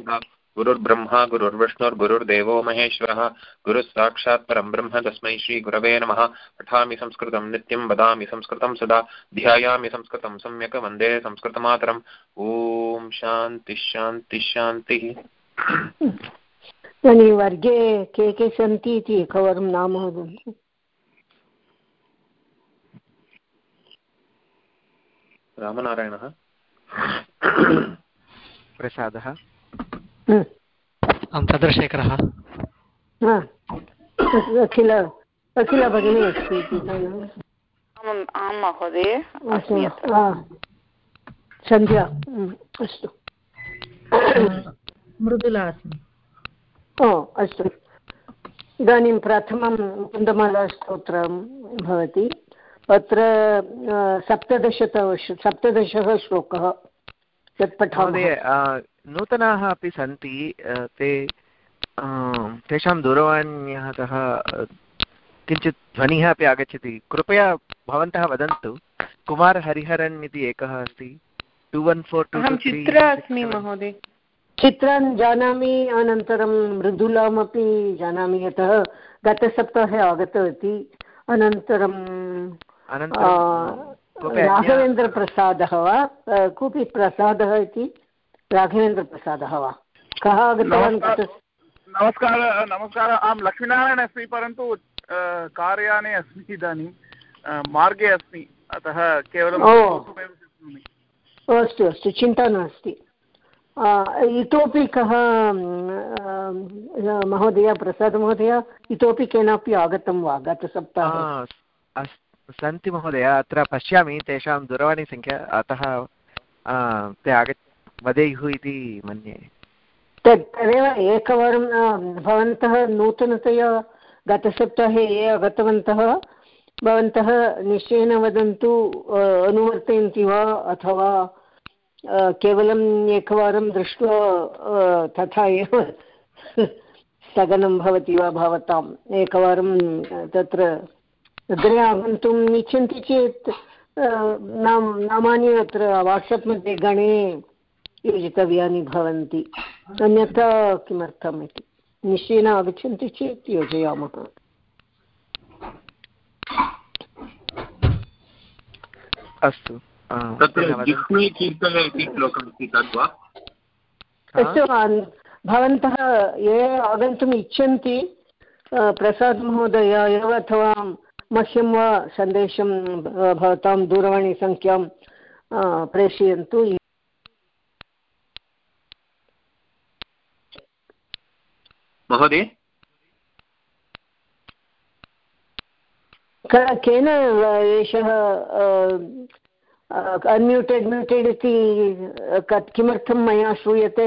गुरुर्ब्रह्मा गुरुर्विष्णुर्गुरुर्देवो महेश्वरः। गुरुः साक्षात् परं ब्रह्म तस्मै श्रीगुरवे नमः। पठामि संस्कृतं नित्यं वदामि संस्कृतं सदा। ध्यायामि संस्कृतं सम्यक् वंदे संस्कृतमातरम्। ॐ शान्तिः शान्तिः इदानीं वर्गे के के सन्ति इति एकवारं नाम वदन्तु। रामनारायणः। प्रसादः। आं चन्द्रशेखरः अखिल अखिल भगिनी अस्ति आं महोदय सन्ध्या अस्तु. मृदुला अस्मि. ओ अस्तु. इदानीं प्रथमं कुन्दमालास्तोत्रं भवति. अत्र सप्तदशतवर्ष सप्तदशः श्लोकः तत् पठामः. नूतनाः अपि सन्ति ते तेषां दूरवाण्याः तः किञ्चित् ध्वनिः अपि आगच्छति। कृपया भवन्तः वदन्तु कुमार हरिहरन् इति एकः अस्ति। टु वन् फोर् टु चित्र अस्मि महोदय। चित्रान् जानामि अनन्तरं मृदुलामपि जानामि यतः गतसप्ताहे आगतवती। अनन्तरं राघवेन्द्रप्रसादः वा? कोऽपि प्रसादः इति? राघवेन्द्रप्रसादः वा? कः आगतवान् नमस्कारः नमस्कारः अहं लक्ष्मीनारायण अस्मि परन्तु कार्याने अस्मि इदानीं मार्गे अस्मि अतः केवलं अस्तु अस्तु चिन्ता नास्ति। इतोपि कः महोदय प्रसादमहोदय इतोपि केनापि आगतं वा गतसप्ताहे? सन्ति महोदय अत्र पश्यामि तेषां दूरवाणीसङ्ख्या अतः ते आग वदेयुः इति मन्ये। तत् तदेव एकवारं भवन्तः नूतनतया गतसप्ताहे ये आगतवन्तः, भवन्तः निश्चयेन वदन्तु अनुवर्तयन्ति वा अथवा केवलम् एकवारं दृष्ट्वा तथा एव स्थगनं भवति वा भवताम्। एकवारं तत्र अग्रे आगन्तुम् इच्छन्ति चेत् नाम, नामानि अत्र वाट्सप् मध्ये गणे योजितव्यानि भवन्ति। अन्यथा किमर्थम् इति। निश्चयेन आगच्छन्ति चेत् योजयामः। अस्तु। अस्तु भवन्तः ये आगन्तुम् इच्छन्ति प्रसादमहोदय एव अथवा मह्यं वा सन्देशं भवतां दूरवाणीसङ्ख्यां प्रेषयन्तु। महोदय? केन एषः अन्म्यूटेड् म्यूटेड् इति किमर्थं मया श्रूयते?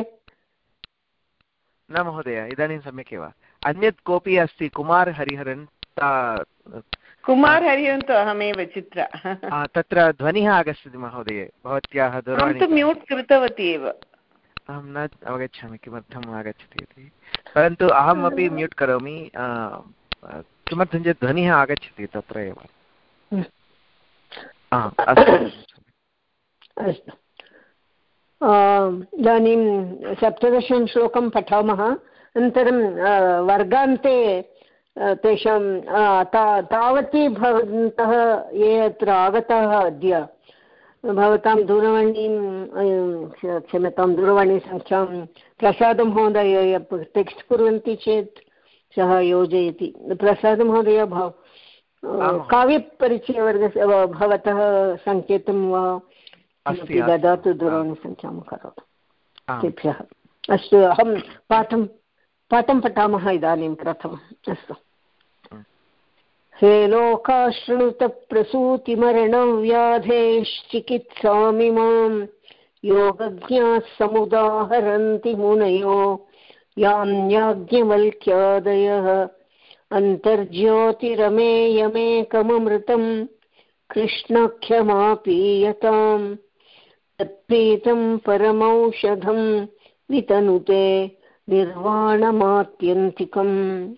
न महोदय इदानीं सम्यक् एव। अन्यत् कोऽपि अस्ति कुमार् हरिहरन् कुमार् हरिहरन् तु अहमेव चित्र। तत्र ध्वनिः आगच्छति महोदय भवत्याः दूरवाणी म्यूट् कृतवती एव। अहं न अवगच्छामि किमर्थम् आगच्छति इति। परन्तु अहमपि म्यूट् करोमि किमर्थं चेत् ध्वनिः आगच्छति तत्र एव अस्तु। इदानीं सप्तदशं श्लोकं पठामः। अनन्तरं वर्गान्ते तेषां तावती भवन्तः ये अत्र आगताः अद्य भवतां दूरवाणीं क्षम्यतां दूरवाणीसङ्ख्यां प्रसादमहोदय टेक्स्ट् कुर्वन्ति चेत् सः योजयति। प्रसादमहोदय भव काव्यपरिचयवर्गस्य भवतः सङ्केतं वा? ददातु दूरवाणीसङ्ख्यां करोतु। तेभ्यः अस्तु अहं पाठं पाठं पठामः इदानीं प्रथमम्। अस्तु। हे लोकाश्रितप्रसूतिमरणव्याधेश्चिकित्सामिमां योगज्ञाः समुदाहरन्ति मुनयो, यान्याज्ञवल्क्यादयः। अन्तर्ज्योतिरमेयमेकममृतं कृष्णक्षमापीयताम् तत्प्रीतं परमौषधं वितनुते निर्वाणमात्यन्तिकम्।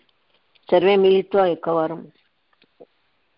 सर्वे मिलित्वा एकवारम्।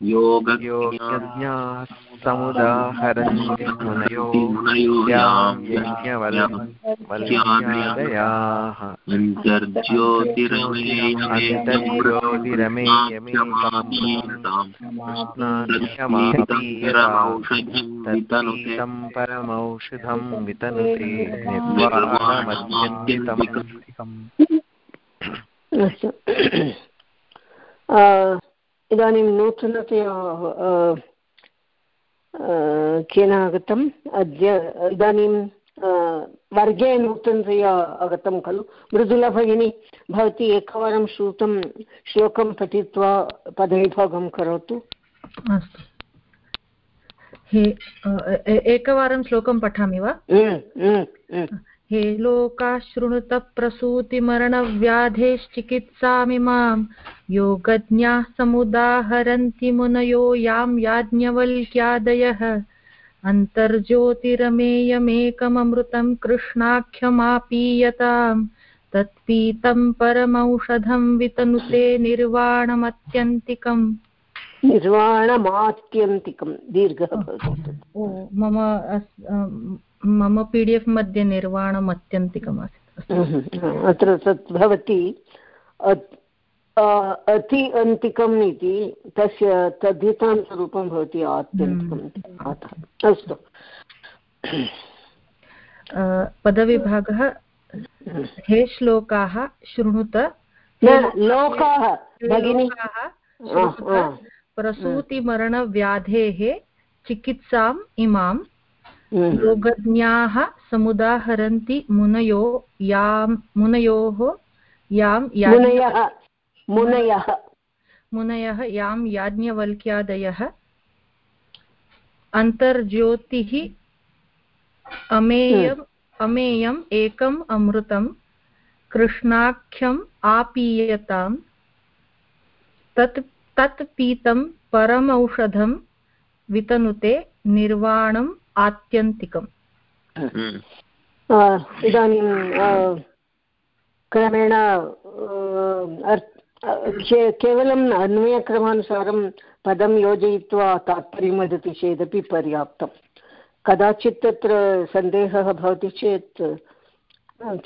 प्रसूति शृणुत मरणव्याधे व्याधेश्चिकित्सामिमाम् योगज्ञाः समुदाहरन्ति मुनयो यां यज्ञवल्क्यादयाः तत्पीतं परमौषधं वितनुते निर्वाणमत्यन्तिकम् अस्तु अ, इदानीं नूतनतया अ, अ, केन आगतम्? अद्य इदानीं अ, वर्गे नूतनतया आगतं खलु। मृदुला भगिनी भवती एकवारं श्रुतं श्लोकं पठित्वा पदविभागं करोतु। अस्तु। हे अ, ए- एकवारं श्लोकं पठामि वा? Mm, mm, mm. हे लोकाः शृणुत प्रसूतिमरणव्याधेश्चिकित्सामिमां योगज्ञाः समुदाहरन्ति मुनयो यां याज्ञवल्क्यादयः। अन्तर्ज्योतिरमेयमेकममृतं कृष्णाख्यमापीयतां तत्पीतं परमौषधं वितनुते निर्वाणमत्यन्तिकम्। निर्वाणमात्यन्तिकं दीर्घः मम मम पी डि एफ् मध्ये निर्वाणम् अत्यन्तिकम् आसीत् अस्तु Mhm. अत्र तत् भवति अति अन्तिकम् इति तस्य तद्धितान्तरूपं भवति आत्यन्तिकम् अस्तु पदविभागः हे श्लोकाः शृणुत लोकाः भगिनि. प्रसूतिमरणव्याधेः चिकित्साम् इमां. योगज्ञाः समुदाहरन्ति मुनयो यां मुनयोः यां मुनयः मुनयः। मुनयः यां याज्ञवल्क्यादयः। अन्तर्ज्योतिः अमेयम् अमेयम् एकम् अमृतं कृष्णाख्यम् आपीयताम् तत् तत् पीतं परमौषधं वितनुते निर्वाणम् आत्यन्तिकम्। इदानीं क्रमेण केवलम् अन्वयक्रमानुसारं पदं योजयित्वा तात्पर्यं वदति चेदपि पर्याप्तं। कदाचित् तत्र सन्देहः भवति चेत्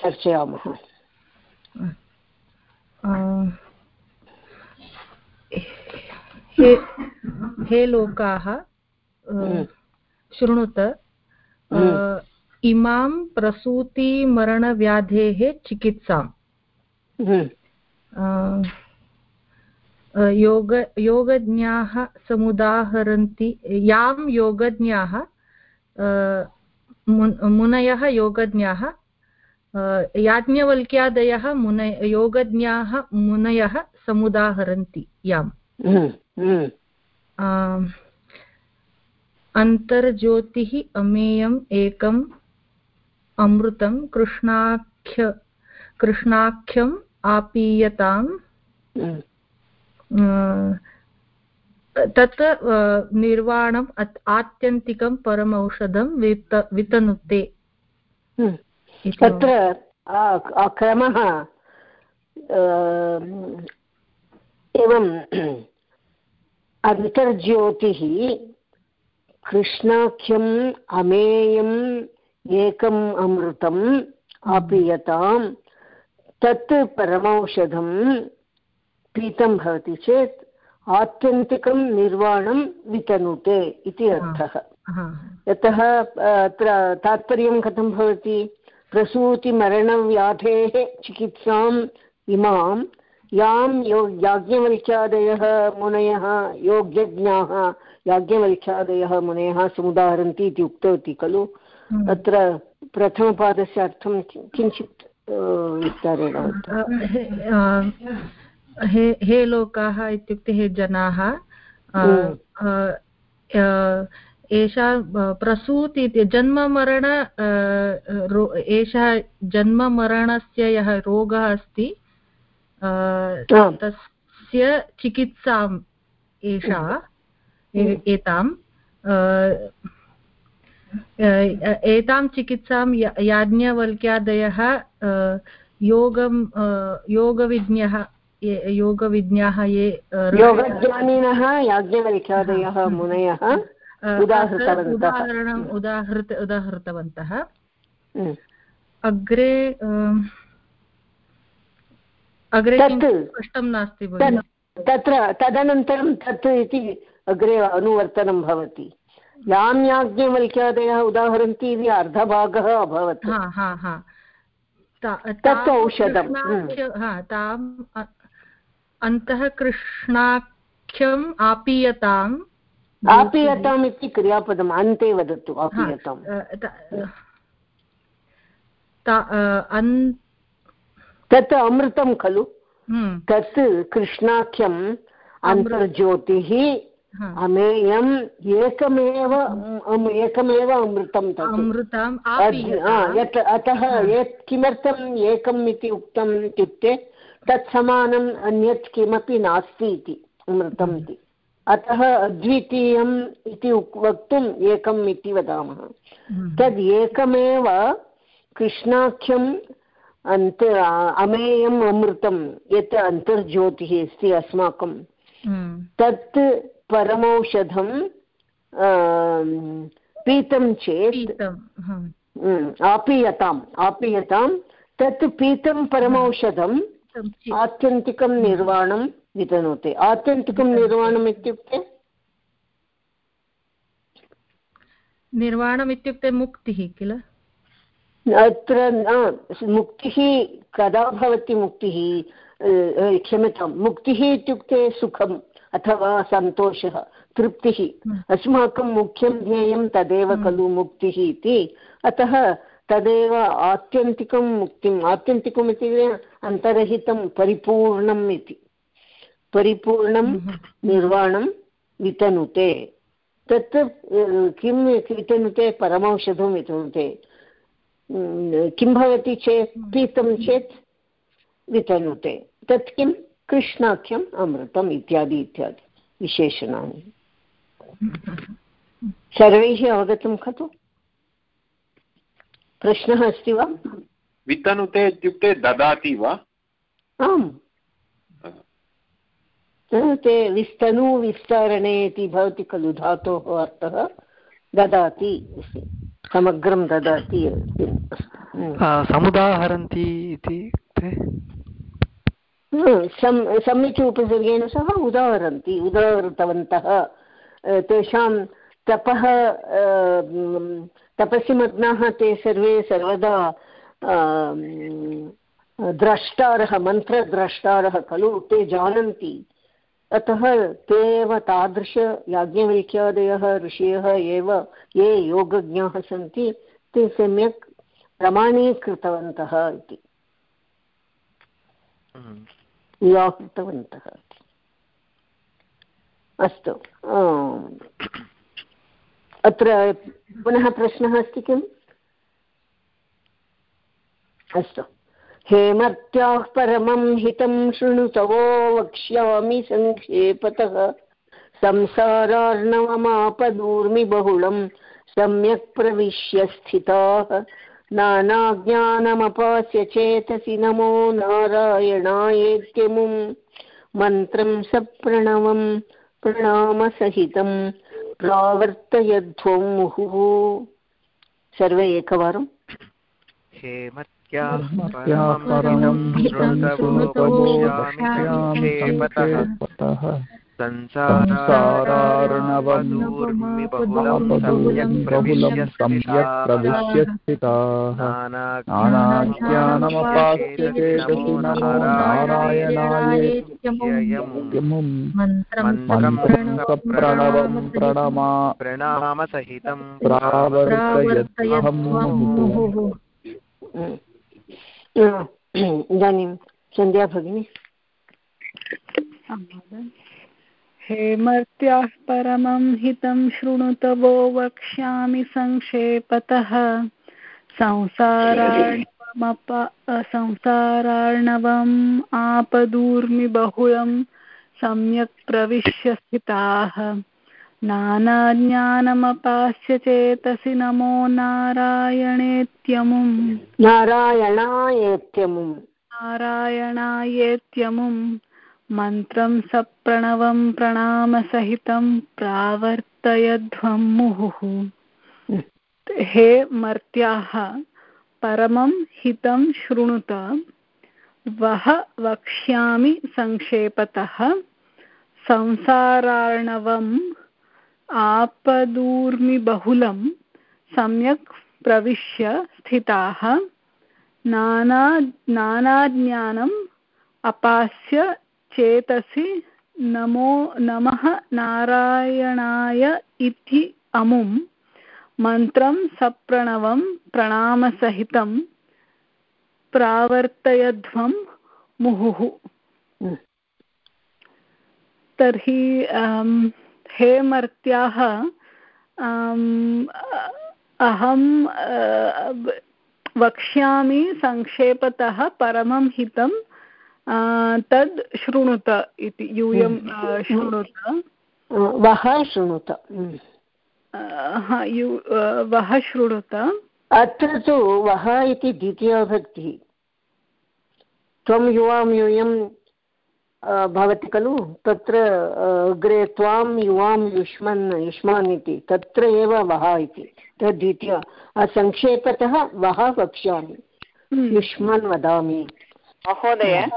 चर्चयामः। हे लोकाः हम्म। शृणुत हम्म। इमां प्रसूतिमरणव्याधेः चिकित्साम्। हम्म, योग योगज्ञाः समुदाहरन्ति यां योगज्ञाः मुन- मुनयः योगज्ञाः याज्ञवल्क्यादयः मुनय योगज्ञाः मुनयः समुदाहरन्ति याम्। हम्म, अन्तर्ज्योतिः अमेयम् एकम् अमृतं कृष्णाख्य कृष्णाख्यम् आपीयताम्। हम्म, तत् निर्वाणम् आत्यन्तिकं परमौषधं वित वितनुते। हम्म। तत्र क्रमः आ, एवं अन्तर्ज्योतिः कृष्णाख्यम् अमेयम् एकम् अमृतम् आपीयताम् तत् परमौषधं पीतं भवति चेत् आत्यन्तिकं निर्वाणं वितनुते इति अर्थः। यतः अत्र तात्पर्यं कथं भवति? प्रसूतिमरणव्याधेः चिकित्साम् इमां यां यो याज्ञवल्क्यादयः मुनयः योग्यज्ञाः याज्ञवल्क्यादयः मुनयः समुदाहरन्ति इति उक्तवती खलु हम्म। अत्र प्रथमपादस्य अर्थं किञ्चित् विस्तारेण हे हे लोकाः इत्युक्ते हे जनाः हम्म। एषा प्रसूति इति जन्ममरण एषः जन्ममरणस्य यः रोगः अस्ति तस्य चिकित्साम् एषा एताम् एतां चिकित्सां याज्ञवल्क्यादयः योगं योगविज्ञः योगविज्ञाः ये योगज्ञानिनः याज्ञवल्क्यादयः मुनयः उदाहरणम् उदाहृत उदाहृतवन्तः। अग्रे अग्रे कष्टं नास्ति तत्र तदनन्तरं तत् इति अग्रे अनुवर्तनं भवति। यां याज्ञवल्क्यादयः उदाहरन्ति इति अर्धभागः अभवत्। तत् औषधं ताम् अन्तः कृष्णाख्यम् आपीयताम् आपीयताम् इति क्रियापदम् अन्ते वदतु आपीयताम्। तत् अमृतं खलु। हम्म। तत् कृष्णाख्यम् अन्तर्ज्योतिः अमेयम् एकमेव एकमेव अमृतं अमृतम् अतः किमर्थम् एकम् इति उक्तम् इत्युक्ते तत्समानम् अन्यत् किमपि नास्ति इति अमृतम् इति। अतः अद्वितीयम् इति वक्तुम् एकम् इति वदामः। हम्म। तद् एकमेव कृष्णाख्यम् अन्त अमेयम् अमृतं यत् अन्तर्ज्योतिः अस्ति अस्माकं। हम्म। तत् परमौषधं पीतं चेत् आपीयताम् आपीयतां तत् पीतं परमौषधम् आत्यन्तिकं निर्वाणं वितनोति आत्यन्तिकं निर्वाणम् इत्युक्ते? निर्वाणम् इत्युक्ते मुक्तिः किल? अत्र न मुक्तिः कदा भवति मुक्तिः? क्षम्यतां मुक्तिः इत्युक्ते सुखम्। अथवा सन्तोषः तृप्तिः। हम्म। अस्माकं मुख्यं ध्येयं तदेव हम्म। खलु मुक्तिः इति। अतः तदेव आत्यन्तिकं मुक्तिम् आत्यन्तिकम् इत्युक्ते अन्तरहितं परिपूर्णम् इति। परिपूर्णं हम्म। निर्वाणं वितनुते। तत् किं वितनुते? परमौषधं वितनुते। किं भवति चेत्? पीतं चेत् वितनुते। तत् किं कृष्णाख्यम् अमृतम् इत्यादि इत्यादि विशेषणानि। सर्वैः अवगतं खलु? प्रश्नः अस्ति वा? वितनुते इत्युक्ते ददाति वा? आम्। ते विस्तनु विस्तरणे इति भवति खलु धातोः अर्थः। ददाति समग्रं ददाति समुदाहरन्ति इति सम्यक् उपसर्गेण सह उदाहरन्ति उदाहृतवन्तः तेषां तपः तपसि मग्नाः ते सर्वे सर्वदा द्रष्टारः मन्त्रद्रष्टारः खलु ते जानन्ति अतः ते एव तादृशयाज्ञवल्क्यादयः ऋषयः एव ये योगज्ञाः सन्ति ते सम्यक् प्रमाणीकृतवन्तः इति व्याहृतवन्तः अस्तु। अत्र पुनः प्रश्नः अस्ति किम्? अस्तु। हेमर्त्याः परमं हितं शृणुतवो, वक्ष्यामि सङ्क्षेपतः। संसारार्णवमापदूर्मि बहुलं सम्यक् प्रविश्य स्थिताः। नानाज्ञानमपास्य चेतसि नमो नारायणायेत्यमुं मन्त्रं सप्रणवं प्रणामसहितं प्रावर्तयध्वं मुहुः सर्वे एकवारम् हेमत् परमं श्रुतवोक्षामिक्षेपतः संसारार्णवनूर्मि बहुलं सम्यक् प्रविश्य स्थिताः नानाज्ञानमपास्य चेतसि मन्त्रं प्रणवं प्रणमा प्रणामसहितं प्रावर्तयत्वम् इदानीं सन्ध्या भगिनी हेमर्त्याः परमं हितं शृणुतवो वक्ष्यामि सङ्क्षेपतः संसारार्णवमप संसारार्णवम् आपदूर्मि बहुलं सम्यक् प्रविश्य स्थिताः। नानाज्ञानमपास्य चेतसि नमो नारायणेत्यमुम्। नारायणायेत्यमुम्। नारायणायेत्यमुम्। मन्त्रं सप्रणवं प्रणामसहितं प्रावर्तयध्वं मुहुः हे मर्त्याः, परमं हितं शृणुत। वह वक्ष्यामि संक्षेपतः। संसारार्णवम् आपदूर्मिबहुलं सम्यक् प्रविश्य स्थिताः। नाना नानाज्ञानम् अपास्य चेतसि नमो नमः नारायणाय इति अमुं मन्त्रं सप्रणवं प्रणामसहितं प्रावर्तयध्वं मुहुः। तर्हि हे मर्त्याः अहं वक्ष्यामि संक्षेपतः परमं हितं तद् शृणुत इति यूयं शृणुत। वः शृणुत। वः शृणुत। अत्र तु वः इति द्वितीयभक्तिः त्वं युवां यूयं भवति खलु? तत्र अग्रे त्वां युवां युष्मन् युष्मान् इति। तत्र एव वः इति। तद् द्वितीय। संक्षेपतः वः वक्ष्यामि। युष्मन् वदामि। महोदय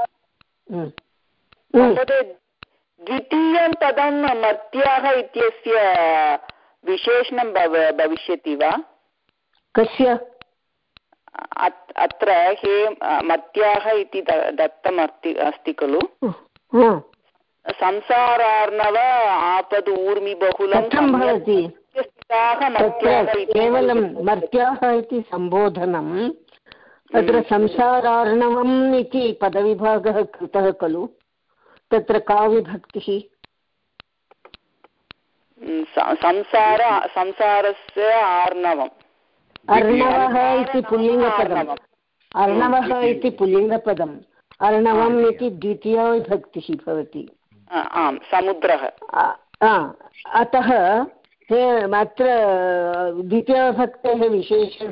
महोदय द्वितीयं पदं मर्त्याः इत्यस्य विशेषणं भविष्यति वा? कस्य? अत्र हे मत्याः इति दत्तम् अस्ति अस्ति खलु? संसारार्णव आपद् ऊर्मि बहुलं भवति? केवलं मर्त्याः इति सम्बोधनं तत्र संसारार्णवम् इति पदविभागः कृतः खलु? तत्र का विभक्तिः? संसार संसारस्य आर्णवम्। अर्णवः इति पुल्लिङ्गपदम्। अर्णवः इति पुल्लिङ्गपदम्। अर्णवम् इति द्वितीया विभक्तिः भवति। आम् समुद्रः। अतः अत्र द्वितीयविभक्तेः विशेष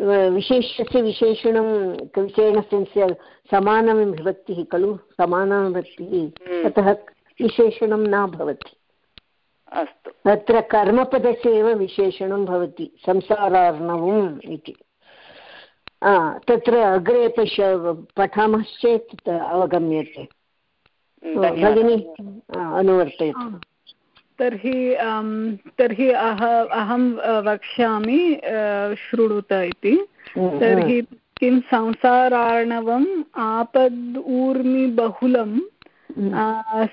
विशेषस्य विशेषणं विशेषणस्य समानविभक्तिः खलु? समानविभक्तिः अतः विशेषणं न भवति। अस्तु। तत्र कर्मपदस्य एव विशेषणं भवति संसारार्णवम् इति। तत्र अग्रे पश्य पठामश्चेत् अवगम्यते। भगिनी अनुवर्तयतु। तर्हि तर्हि अह अहं वक्ष्यामि शृणुत इति। तर्हि किं संसारार्णवम् आपद् ऊर्मि बहुलं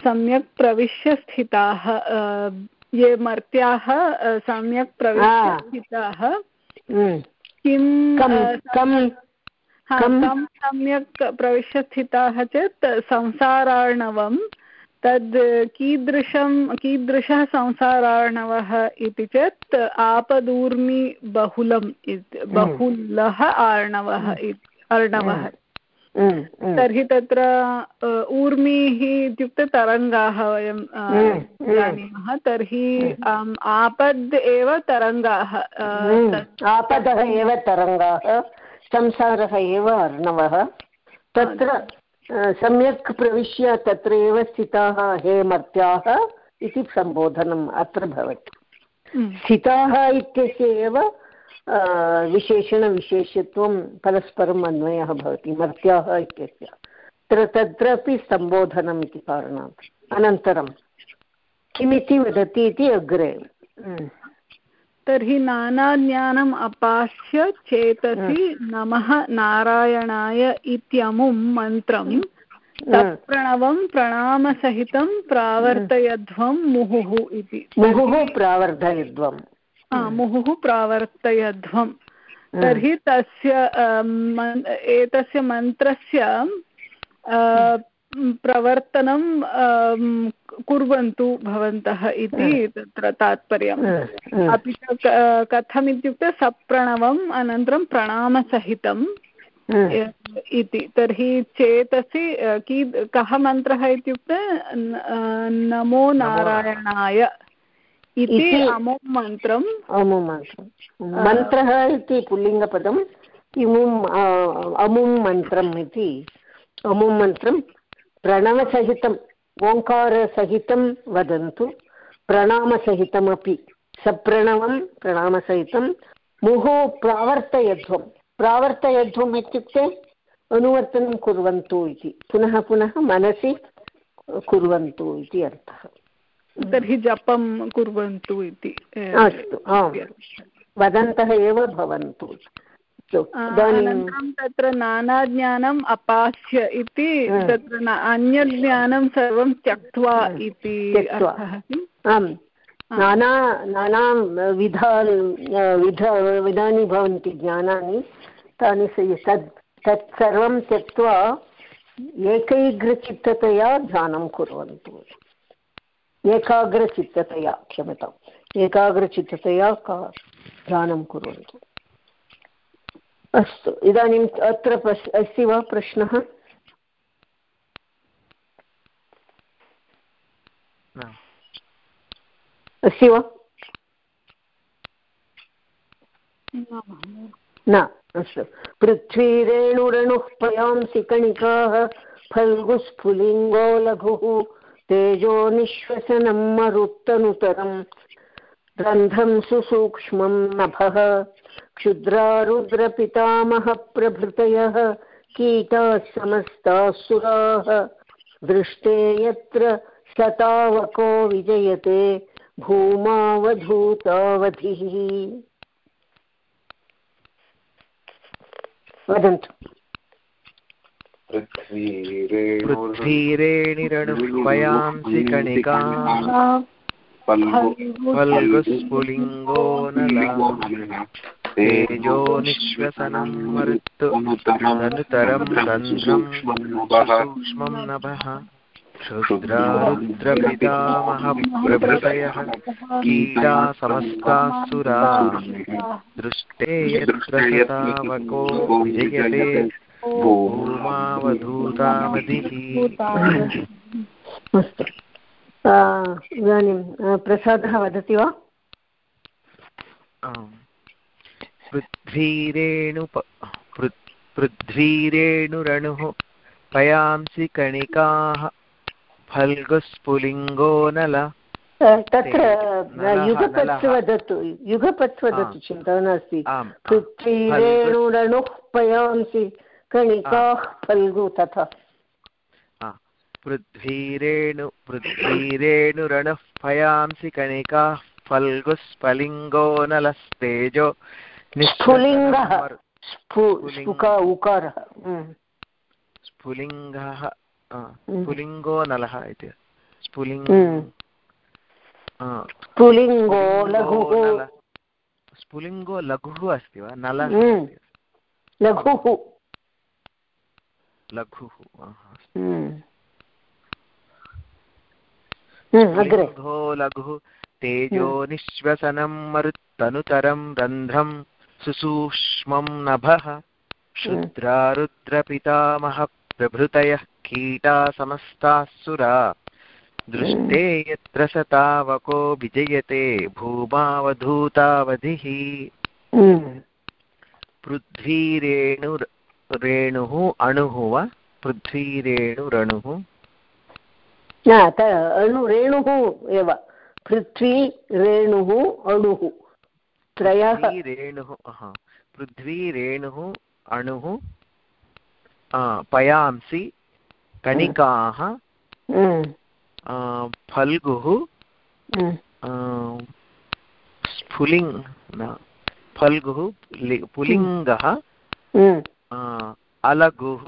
सम्यक् प्रविश्य स्थिताः ये मर्त्याः सम्यक् प्रविश्य स्थिताः किं सम्यक् प्रविश्य स्थिताः चेत् संसारार्णवं तद् कीदृशं कीदृशः संसारार्णवः इति चेत् आपदूर्मि बहुलं बहुलः आर्णवः अर्णवः तर्हि तत्र ऊर्मिः इत्युक्ते तरङ्गाः वयं जानीमः। तर्हि आपद् एव तरङ्गाः आपदः एव तरङ्गाः संसारः एव अर्णवः तत्र सम्यक् प्रविश्य तत्र एव स्थिताः हे मर्त्याः इति सम्बोधनम् अत्र भवति। स्थिताः इत्यस्य एव विशेषणविशेषत्वं परस्परम् अन्वयः भवति मर्त्याः इत्यस्य। तत्र तत्रापि सम्बोधनम् इति कारणात्। अनन्तरं किमिति वदति इति अग्रे। तर्हि नानाज्ञानम् अपास्य चेतसि नमः नारायणाय इत्यमुं मन्त्रं। तत्प्रणवं प्रणामसहितं प्रावर्तयध्वं मुहुः इति। मुहुः प्रावर्तयध्वम् मुहुः प्रावर्तयध्वं। तर्हि तस्य एतस्य मन्त्रस्य प्रवर्तनं कुर्वन्तु भवन्तः इति तत्र तात्पर्यम्. अपि च कथम् इत्युक्ते सप्रणवम् अनन्तरं प्रणामसहितम् इति. तर्हि चेतसि की कः मन्त्रः इत्युक्ते नमो नारायणाय इति इति- अमुं मन्त्रम्. अमुं मन्त्रं मन्त्रः इति पुल्लिङ्गपदम् इमुम् अमुं मन्त्रम् इति. अमुं मन्त्रं प्रणवसहितम् ओङ्कारसहितं वदन्तु। प्रणामसहितमपि सप्रणवं प्रणामसहितं मुहुः प्रावर्तयध्वं। प्रावर्तयध्वम् इत्युक्ते अनुवर्तनं कुर्वन्तु इति। पुनः पुनः मनसि कुर्वन्तु इति अर्थः। तर्हि जपं कुर्वन्तु इति अस्तु आम्। वदन्तः एव भवन्तु। अनन्तरं तत्र नानाज्ञानम् अपास्य इति तत्र अन्यज्ञानं सर्वं त्यक्त्वा इति? आम् नाना नाना विधा विध विधानि भवन्ति ज्ञानानि तानि तत् तत्सर्वं त्यक्त्वा एकैग्रचित्ततया ध्यानं कुर्वन्तु। एकाग्रचित्ततया क्षम्यताम् एकाग्रचित्ततया ध्यानं कुर्वन्तु। अस्तु इदानीम् अत्र पश् अस्ति वा प्रश्नः। अस्ति वा? न अस्तु। पृथ्वीरेणुरेणुः पयांसि कणिकाः फल्गुस्फुलिङ्गो लघुः तेजो निःश्वसनं मरुत्तनुतरम् रन्ध्रं सुसूक्ष्मं नभः। क्षुद्रारुद्रपितामहप्रभृतयः कीटाः समस्ताः सुराः दृष्टे यत्र सतावको विजयते भूमावधूतावधिः। वदन्तु। पृथ्वीरेणिरणुः पयांसि कणिका फल्गुस्फुलिङ्गो नला। तेजो निःश्वसनं मरुत्तु। तनुतरं रन्ध्रं सूक्ष्मं नभः। क्षुद्रारुद्रपितामहप्रभृतयः कीटा समस्तासुरा दृष्टे यत्र विजयते। अस्तु। इदानीं प्रसादः वदति वा? आम्। पृथ्वीरेणुप पृ- पृथ्वीरेणुरणुः पयांसि कणिकाः फल्गुस्फुलिङ्गो नल। तत्र नलः, युगपत् वदतु युगपत् वदतु चिन्ता नास्ति। पृथ्वीरेणुरणुः पयांसि कणिकाः फल्गु तथा। पृथ्वीरेणु पृथ्वीरेणुरणुः पयांसि कणिकाः फल्गुस्फलिङ्गो नलस्तेजो स्फुलिङ्गः। उकारः। हम्म, स्फुलिङ्गः हम्म। स्फुलिङ्गो नलः इति। स्फुलिङ्ग हम्म। स्फुलिङ्गो लघुः स्फुलिङ्गो लघुः अस्ति वा? नलः। लघुः। लघुः लघुः। तेजो निःश्वसनं मरुत्तनुतरं रन्ध्रं सुसूक्ष्मं नभः। क्षुद्रारुद्रपितामहप्रभृतयः कीटा समस्ताः सुरा। दृष्टे यत्र स तावको विजयते, भूमावधूतावधिः। पृथ्वीरेणु रेणुः अणुः वा? पृथ्वीरेणुरणुः अणु। एव पृथ्वी रेणुः अणुः। त्रयः पृथ्वीरेणुः हा, पृथ्वीरेणुः अणुः आ, पयांसि कणिकाः हम्म, फल्गुः हम्म, स्फुलिङ् न फल्गुः पुलिङ्गः हम्म। अलघुः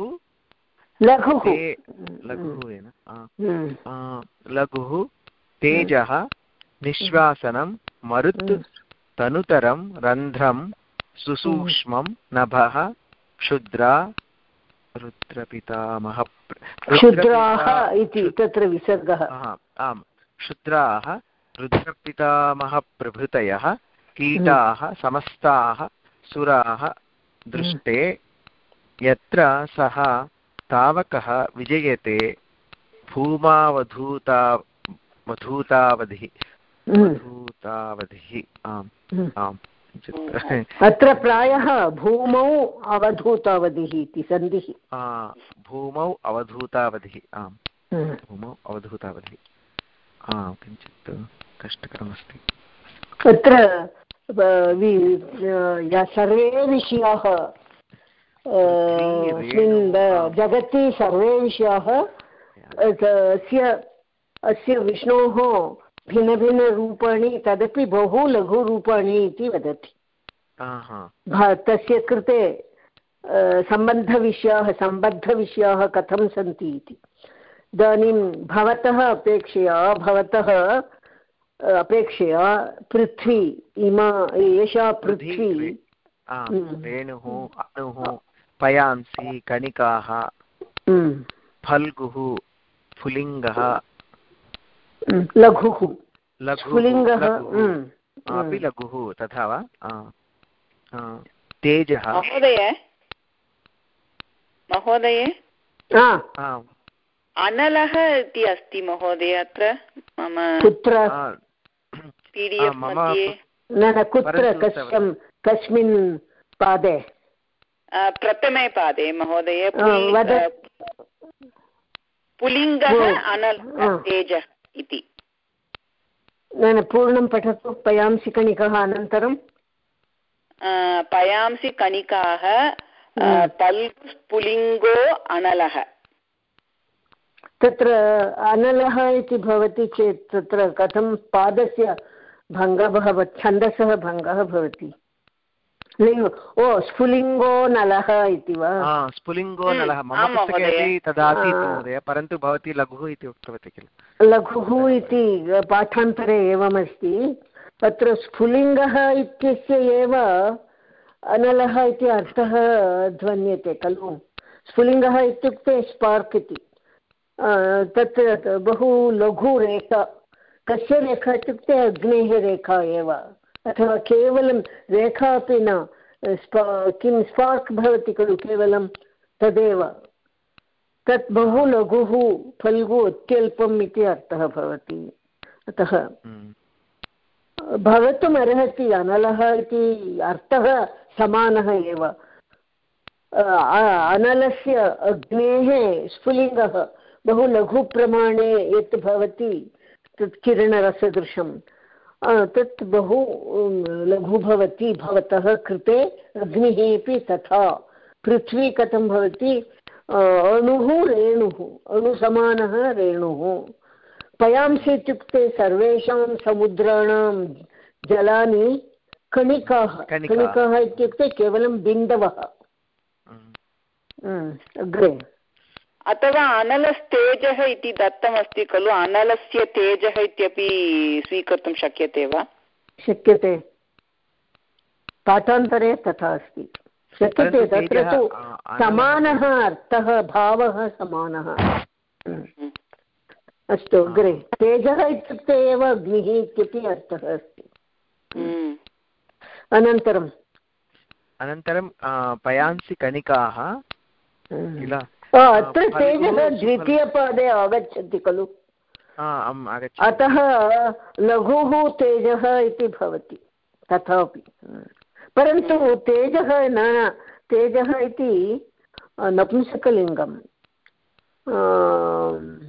लघुः लघुः तेजः निःश्वासनं मरुत् तनुतरं रन्ध्रं सुसूक्ष्मं नभः क्षुद्रा रुद्रपितामह क्षुद्राः इति तत्र विसर्गः। आम्। क्षुद्राः रुद्रपितामहप्रभृतयः कीटाः समस्ताः सुराः दृष्टे यत्र सः तावकः विजयते भूमावधूता वधूतावधिः आम् हम्म। आम् अत्र प्रायः भूमौ अवधूतावधिः इति सन्धिः। भूमौ अवधूतावधिः आम् हम्म। भूमौ अवधूतावधिः। आम् किञ्चित् कष्टकरमस्ति। अत्र ब- वि- य- सर्वे विषयाः जगति सर्वे विषयाः अस्य अस्य विष्णोः भिन्नभिन्नरूपाणि तदपि बहु लघुरूपाणि इति वदति। तस्य कृते सम्बन्धविषयाः सम्बद्धविषयाः कथं सन्ति इति। इदानीं भवतः अपेक्षया भवतः अपेक्षया पृथ्वी इमा एषा पृथ्वी। रेणुः अणुः पयांसि कणिकाः फल्गुः हम्म, लघुः लघुः स्फुलिङ्गः हम्म, अपि हम्म। लघुः तथा वा? तेजः। महोदय। महोदये। अनलः इति अस्ति महोदय अत्र मम कुत्र? न न कुत्र? कस्यं कस्मिन् पादे? प्रथमे पादे महोदय। आ, पुल्- वद पुल्लिङ्गः ओ, अनलः तेजः। इति। न न पूर्णं पठतु पयांसि कणिकः अनन्तरं। पयांसि कणिकाः अ, हम्म। पुलिङ्गो अनलः। तत्र अनलः इति भवति चेत् तत्र कथं पादस्य भङ्गः भवति छन्दसः भङ्गः भवति। नैव ओ स्फुलिङ्गो नलः इति वा? आ, स्फुलिङ्गो नलः। हम्म, मम पुस्तके अपि तदासीत् महोदय परन्तु भवती लघुः इति उक्तवती किल? लघुः इति पाठान्तरे एवमस्ति। तत्र स्फुलिङ्गः इत्यस्य एव अनलः इति अर्थः ध्वन्यते खलु। स्फुलिङ्गः इत्युक्ते स्पार्क् इति। तत्र बहु लघु रेखा। कस्य रेखा इत्युक्ते अग्नेः रेखा एव। अथवा केवलं रेखा अपि न किं स्पार्क् भवति खलु केवलं तदेव। तत् बहु लघुः फल्गु अत्यल्पम् इति अर्थः भवति। अतः हम्म। भवितुम् अर्हति अनलः इति अर्थः समानः एव। अनलस्य अग्नेः स्फुलिङ्गः बहु लघुप्रमाणे यत् भवति तत् किरणरसदृशं तत् बहु लघु भवति भवतः कृते अग्निः अपि तथा। पृथ्वी कथं भवति? अणुः रेणुः अणुसमानः रेणुः। पयांसि इत्युक्ते सर्वेषां समुद्राणां जलानि कणिकाः। कणिकाः। इत्युक्ते केवलं बिन्दवः। अग्रे। अथवा अनलस्तेजः इति दत्तमस्ति खलु? अनलस्य तेजः इत्यपि स्वीकर्तुं शक्यते वा? शक्यते। पाठान्तरे तथा अस्ति। शक्यते तत्र तु समानः अर्थः भावः समानः। हम्म। अस्तु अग्रे। तेजः इत्युक्ते एव अग्निः इत्यपि अर्थः अस्ति। हम्म। अनन्तरं अनन्तरं पयांसि कणिकाः हम्म। किल? आ, अत्र तेजः द्वितीयपादे आगच्छति खलु। अतः लघुः तेजः इति भवति तथापि। परन्तु तेजः न न तेजः इति नपुंसकलिङ्गम् आम्,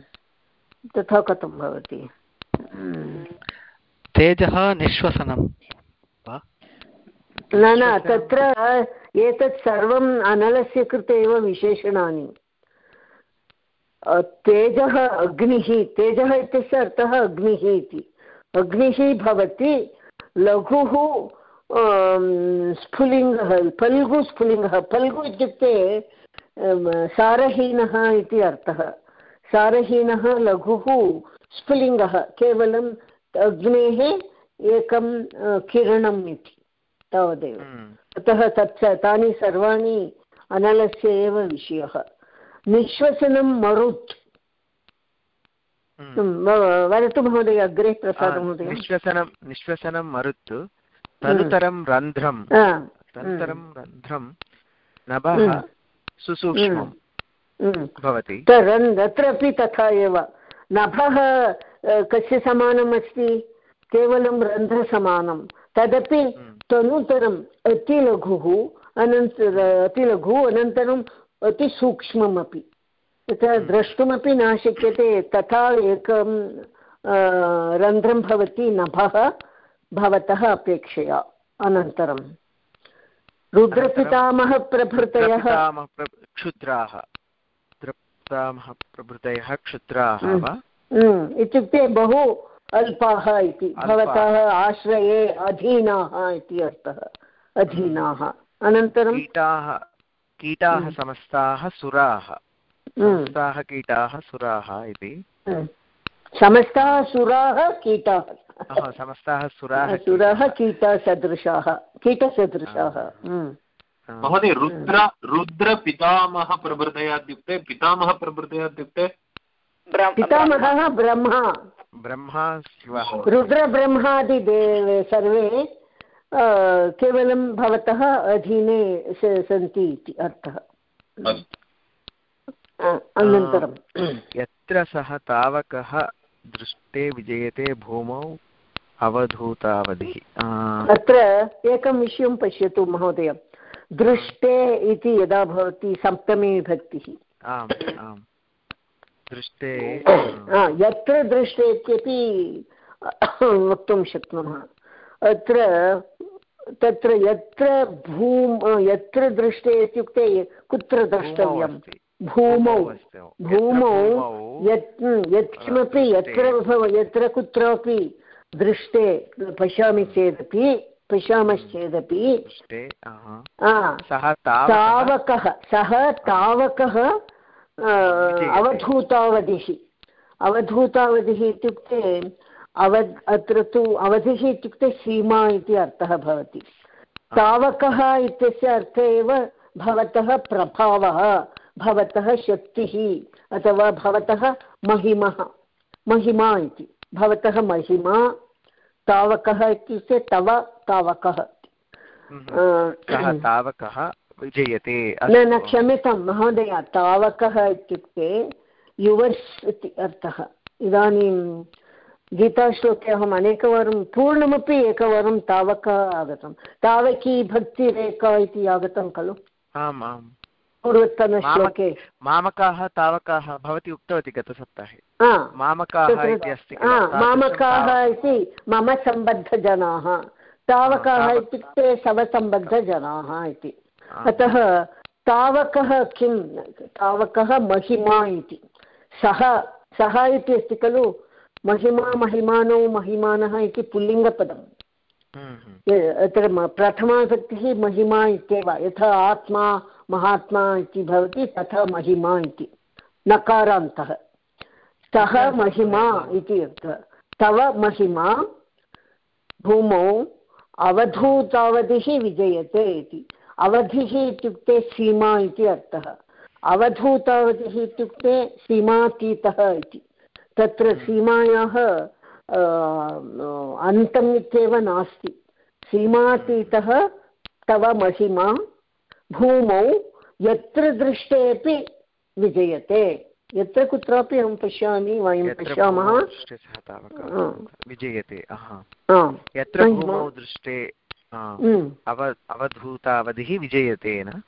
तथा कथं भवति। तेजः निःश्वसनं वा? न न तत्र एतत् सर्वम् अनलस्य कृते एव विशेषणानि। तेजः अग्निः तेजः इत्यस्य अर्थः अग्निः इति। अग्निः भवति लघुः स्फुलिङ्गः फल्गु स्फुलिङ्गः। फल्गु इत्युक्ते सारहीनः इति अर्थः। सारहीनः लघुः स्फुलिङ्गः केवलं अग्नेः एकं किरणम् इति तावदेव। हम्म। अतः तत् तानि सर्वाणि अनलस्य एव विषयः। निःश्वसनं मरुत्। हम्म। वदतु महोदय अग्रे आ, प्रसादमहोदय निःश्वसनं निःश्वसनं मरुत् तदुतरं रन्ध्रं तदुतरं रन्ध्रं नभः हम्म। सुसूक्ष्मं हम्म। भवति। तरन् अत्रापि तथा एव। नभः कस्य समानम् अस्ति केवलं रन्ध्रसमानं तदपि हम्म। तदुत्तरम् अतिलघुः अनन्तर अतिलघु अनन्तरम् अतिसूक्ष्ममपि तत्र द्रष्टुमपि न शक्यते तथा एकं रन्ध्रं भवति नभः भवतः अपेक्षया अनन्तरं। रुद्रपितामहप्रभृतयः क्षुद्राः। पितामहप्रभृतयः क्षुद्राः हम्म। वा? हम्म, इत्युक्ते बहु अल्पाः इति। भवतः आश्रये अधीनाः इति अर्थः। अधीनाः। अनन्तरं कीटाः हम्म। समस्ताः सुराः। हम्म, समस्ताः कीटाः सुराः इति। हम्म। समस्ताः सुराः कीटाः। समस्ताः सुराः सुराः कीटसदृशाः। कीटसदृशाः। महोदय रुद्र रुद्रपितामह प्रभृतया इत्युक्ते पितामह प्रभृतया इत्युक्ते पितामहः ब्रह्मा। ब्रह्मा शिवः। रुद्रब्रह्मादिदेवे सर्वे केवलं भवतः अधीने सन्ति इति अर्थः। अनन्तरं यत्र सः तावकः दृष्टे विजयते भूमौ अवधूतावधिः। अत्र एकं विषयं पश्यतु महोदय। दृष्टे इति यदा भवति सप्तमी विभक्तिः दृष्टे यत्र दृष्टे इत्यपि वक्तुं शक्नुमः। अत्र तत्र यत्र भूम् यत्र दृष्टे इत्युक्ते कुत्र द्रष्टव्यं? भूमौ। भूमौ यत् यत्किमपि यत्र भव यत्र कुत्रापि दृष्टे पश्यामि चेदपि पश्यामश्चेदपि तावकः। सः तावकः अवधूतावधिः। अवधूतावधिः इत्युक्ते अव अत्र तु अवधिः इत्युक्ते सीमा इति अर्थः भवति। तावकः इत्यस्य अर्थः एव भवतः प्रभावः भवतः शक्तिः अथवा भवतः महिमः। महिमा इति। भवतः महिमा तावकः इत्युक्ते तव तावकः। हम्म। तावकः? विजयते। न न क्षम्यतां महोदय तावकः इत्युक्ते युवर्स् इति अर्थः। इदानीं गीताश्लोके अहम् अनेकवारं पूर्णमपि एकवारं तावकः आगतं तावकी भक्तिरेखा इति आगतं खलु? आम् आम् पूर्वतनश्लोके मामकाः तावकाः भवती उक्तवती गतसप्ताहे। मामकाः इति अस्ति किल? हा, तादृशं मामकाः इति मम सम्बद्धजनाः। तावकाः तावक- इत्युक्ते सवसम्बद्धजनाः इति। अतः तावकः किं? तावकः महिमा इति। सः सः इति अस्ति खलु? महिमा महिमानो महिमानः इति पुल्लिङ्गपदम्। हम्म, हम्म। य- अत्र म- प्रथमाविभक्तिः महिमा इत्येव यथा आत्मा महात्मा इति भवति तथा महिमा इति नकारान्तः। सः महिमा इति तव महिमा भूमौ अवधूतावधिः विजयते इति। अवधिः इत्युक्ते सीमा इति अर्थः। अवधूतावधिः इत्युक्ते सीमातीतः इति। तत्र सीमायाः अन्तम् इत्येव नास्ति। सीमातीतः तव महिमा भूमौ यत्र दृष्टेपि विजयते। यत्र कुत्रापि अहं पश्यामि वयं पश्यामः। विजयते यत्र भूमौ दृष्टे अव अवधूतावधिः विजयते न?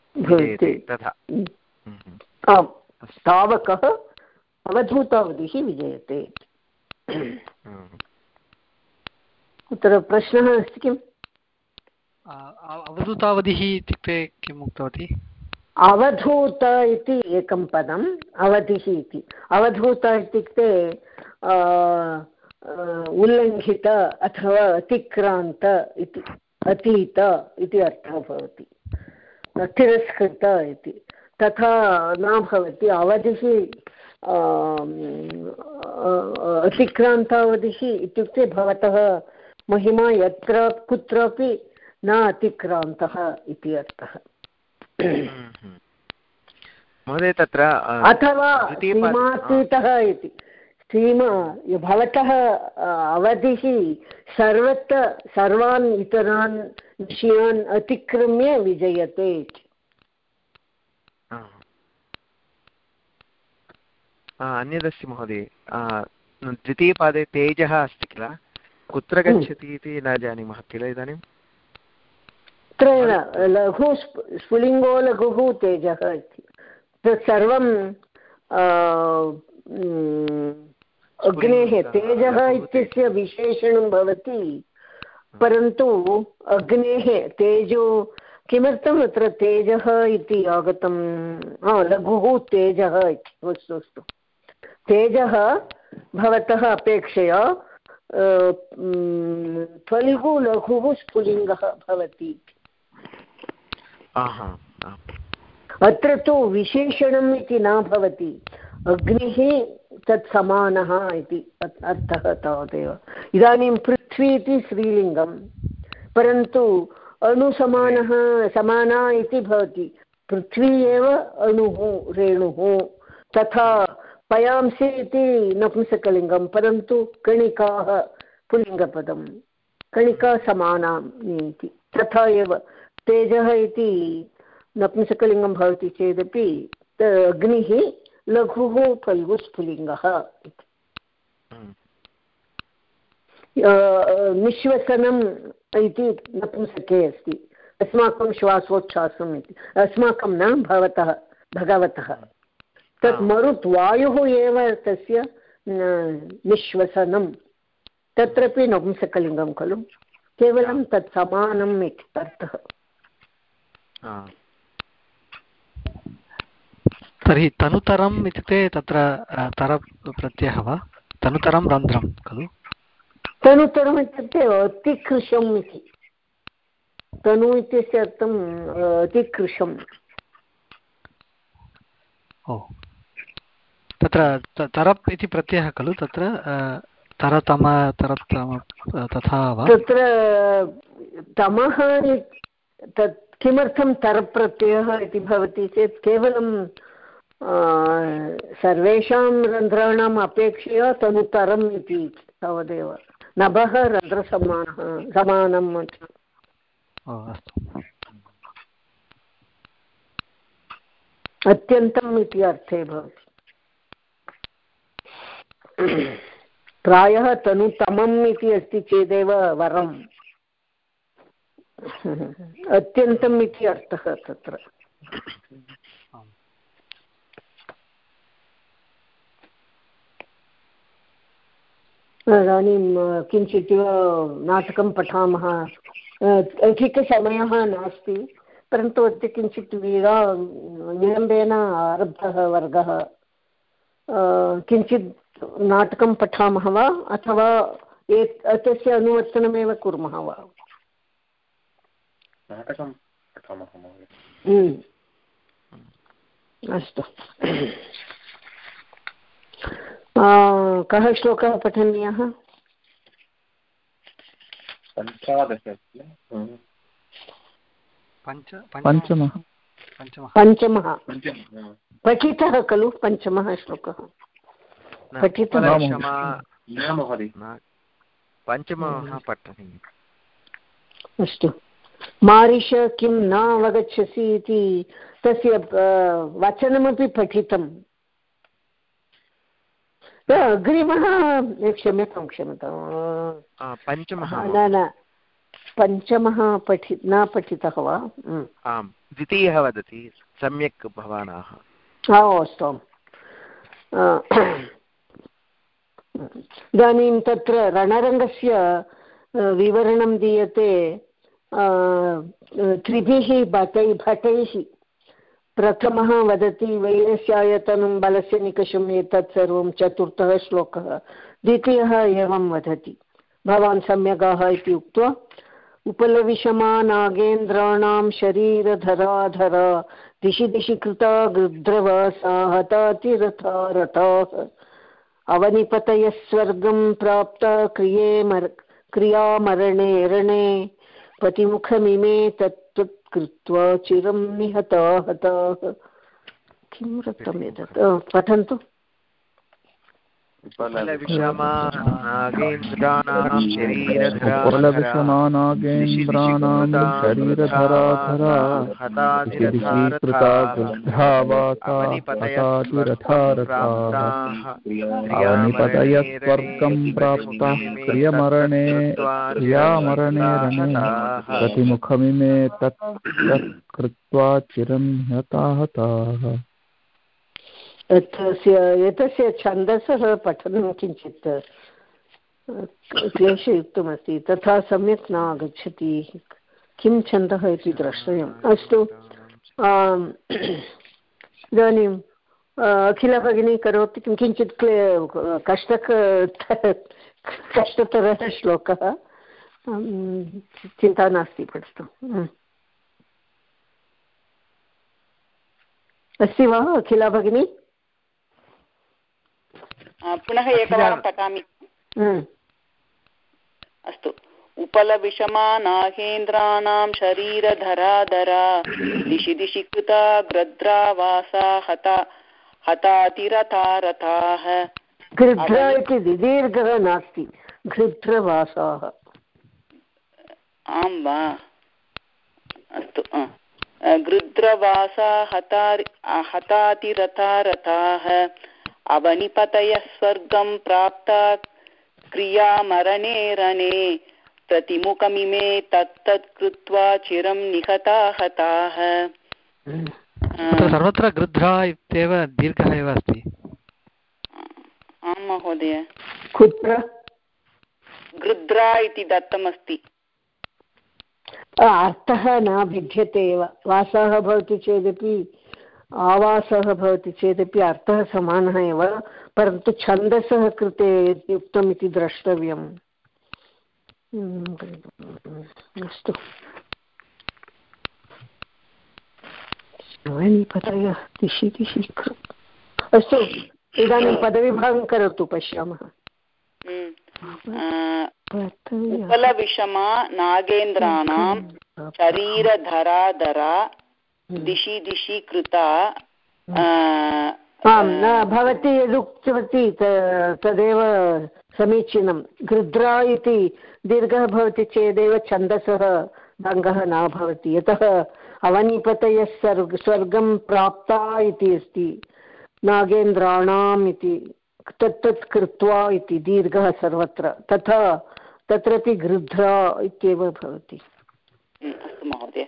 तथा। हम्म, हम्म। तावकः अवधूतावधिः विजयते। हम्म। अत्र प्रश्नः अस्ति किम्? अवधूतावधिः इत्युक्ते किम् उक्तवती? अवधूत इति एकं पदम् अवधिः इति। अवधूत इत्युक्ते उल्लङ्घित अथवा अतिक्रान्त इति अतीत इति अर्थः भवति। तिरस्कृत इति। तथा न भवति अवधिः आम्, अतिक्रान्तावधिः इत्युक्ते भवतः महिमा यत्र कुत्रापि न अतिक्रान्तः इति अर्थः। हम्म। महोदय तत्र अथवा सीमातीतः इति। सीमा भवतः अवधिः सर्वत्र सर्वान् इतरान् विषयान् अतिक्रम्य विजयते इति आ, आ, अन्यदस्ति महोदय द्वितीयपादे तेजः अस्ति किल? कुत्र गच्छति इति न जानीमः किल इदानीं? त्रयण लघु स्फुलिङ्गो लघुः तेजः इति। तत् सर्वं अग्नेः तेजः इत्यस्य विशेषणं भवति। परन्तु अग्नेः तेजो किमर्थम् अत्र तेजः इति आगतं लघुः तेजः इति। अस्तु अस्तु। तेजः भवतः अपेक्षया फल्गु लघुः स्फुलिङ्गः भवति। अत्र तु विशेषणम् इति न भवति। अग्निः तत् समानः इति अर्थः तावदेव। इदानीं पृथ्वी इति स्त्रीलिङ्गं परन्तु अणुसमानः समाना इति भवति। पृथ्वी एव अणुः रेणुः तथा पयांसि इति नपुंसकलिङ्गं परन्तु कणिकाः पुल्लिङ्गपदं कणिका समाना इति तथा एव तेजः इति नपुंसकलिङ्गं भवति चेदपि अग्निः लघुः फल्गु स्फुलिङ्गः निःश्वसनम् इति नपुंसके अस्ति। अस्माकं श्वासोच्छ्वासम् इति। अस्माकं न, भवतः, भगवतः। तत् मरुत् वायुः एव तस्य निःश्वसनं तत्रापि नपुंसकलिङ्गं खलु। केवलं तत् समानम् इति अर्थः। तर्हि तनुतरम् इत्युक्ते तत्र तर प्रत्ययः वा? तनुतरं रन्ध्रं खलु? तनुतरम् इत्युक्ते अतिकृशम् इति। तनु इत्यस्य अर्थम् अतिकृशम्। ओ। तत्र तरप् इति प्रत्ययः खलु? तत्र तरतम तरतम तथा वा? तत्र तमः तत् किमर्थं तरप्रत्ययः इति भवति चेत् केवलं सर्वेषां रन्ध्राणाम् अपेक्षया तनुतरम् इति तावदेव। नभः रन्ध्रसमानः समानम् अत्यन्तम् इति अर्थे भवति। प्रायः तनुतमम् इति अस्ति चेदेव वरम्। अत्यन्तम् इति अर्थः तत्र। इदानीं किञ्चित् नाटकं पठामः। अधिकसमयः नास्ति, परन्तु अद्य किञ्चित् विरा, विलम्बेन आरब्धः वर्गः। किञ्चित् नाटकं पठामः वा अथवा एतस्य अनुवर्तनमेव कुर्मः वा? नाटकं पठामः हम्म। अस्तु। कः श्लोकः पठनीयः? पञ्चमः। पञ्चमः। पठितः खलु पञ्चमः श्लोकः। पठितः पञ्चमः पठनीयम्। अस्तु। मारिष किं न अवगच्छसि इति तस्य वचनमपि पठितम्। अग्रिमः क्षम्यतां क्षम्यतां पञ्चमः न न पञ्चमः पठि न पठितः वा? आम् द्वितीयः वदति सम्यक् भवान्। अस्तु। इदानीं तत्र रणरङ्गस्य विवरणं दीयते त्रिभिः भटै, भटैः। प्रथमः वदति वैरस्यायतनं बलस्य निकषम् एतत् सर्वं, चतुर्थः श्लोकः। द्वितीयः एवं वदति। भवान् सम्यगाः इति उक्त्वा उपलविषमा नागेन्द्राणां दिशि दिशि कृता गृध्रवासा हतातिरथा रथाः। अवनिपतयः स्वर्गं प्राप्त क्रिये मर क्रियामरणे रणे पतिमुखमिमे तत्त्वत् कृत्वा चिरं निहताहताः किं वृत्तम् एतत्? पठन्तु। उपलविषमानागेन्द्राणां शरीरधराधरा स्वर्गं प्राप्ताः क्रियमरणे क्रियामरणे रणे प्रतिमुखमिमे तत् कृत्वा चिरं हताहताः एतस्य एतस्य छन्दसः पठनं किञ्चित् क्लेशयुक्तमस्ति। तथा सम्यक् न आगच्छति। किं छन्दः इति द्रष्टव्यम्? अस्तु इदानीं अखिल भगिनी करोति किं किञ्चित् क्ले कष्टक कष्टतरः श्लोकः। चिन्ता नास्ति पठतु। अस्ति वा अखिला भगिनी? पुनः एकवारं पठामि। अस्तु। उपलविषमानाहेन्द्राणां शरीरधराधरा दिशि दिशि कृता ग्रद्रावासा हता हतातिरथारथाः गृध्र इति दीर्घः नास्ति। गृध्रवासाः। आं वा? अस्तु गृध्रवासा हतारि हतातिरथारथाः अवनिपतयः स्वर्गं प्राप्ता क्रियामरणे रणे प्रतिमुखमिमे तत्तत् कृत्वा चिरं निहता हताः। सर्वत्र गृध्रा इत्येव दीर्घः एव अस्ति। आं महोदय। कुत्र? गृध्रा इति दत्तमस्ति। अर्थः न भिद्यते एव। वासः भवति चेदपि आवासः भवति चेदपि अर्थः समानः एव परन्तु छन्दसः कृते युक्तम् इति द्रष्टव्यम् अस्तु। दिशि दिशि अस्तु इदानीं पदविभागं करोतु पश्यामः। उपलविषमा नागेन्द्राणां शरीरधराधरा दिशि दिशि कृता आम् न भवती यदुक्तवती तदेव समीचीनं। गृध्रा इति दीर्घः भवति चेदेव छन्दसः भङ्गः न भवति। यतः अवनिपतयः सर्ग स्वर्गं प्राप्ता इति अस्ति। नागेन्द्राणाम् इति तत्तत् कृत्वा इति दीर्घः सर्वत्र। तथा तत्रापि गृध्रा इत्येव भवति। अस्तु महोदय।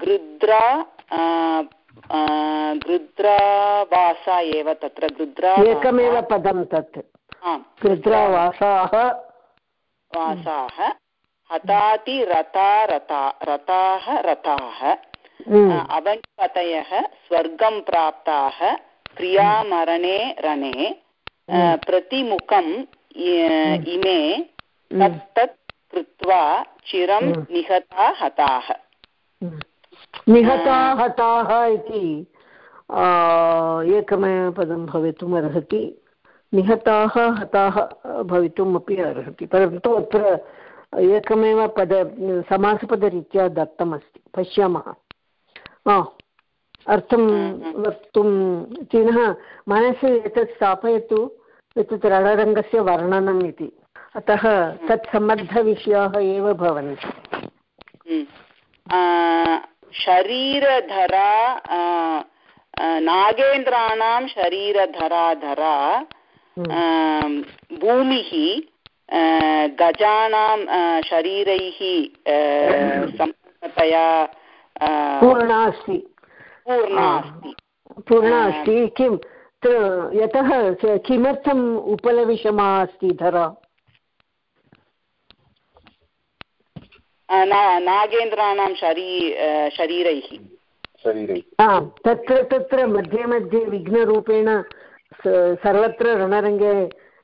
गृध्रा गृध्रावासा एव तत्र गृध्रा एकमेव पदं तत्। गृध्रावासाः वासाः हताति रता रता रताः रताः। अवनिपतयः स्वर्गं प्राप्ताः क्रियामरणे रणे। प्रतिमुखम् इमे तत्तत् कृत्वा चिरं निहता हताः। निहता हताः इति एकमेव पदं भवितुम् अर्हति। निहताः हताः भवितुम् अपि अर्हति। परन्तु अत्र एकमेव पद समासपदरीत्या दत्तमस्ति। पश्यामः। अर्थं वक्तुं चिनः मनसि एतत् स्थापयतु एतत् रणरङ्गस्य वर्णनम् इति। अतः तत्सम्बद्धविषयाः एव भवन्ति। शरीरधरा नागेन्द्राणां शरीरधराधरा भूमिः गजानां शरीरैः सम्पूर्णतया पूर्णा अस्ति पूर्णा अस्ति पूर्णा अस्ति किं? यतः किमर्थम् उपलविषमा अस्ति धरा? नागेन्द्राणां शरी शरीरैः। आम् तत्र तत्र मध्ये मध्ये विघ्नरूपेण सर्वत्र रणरङ्गे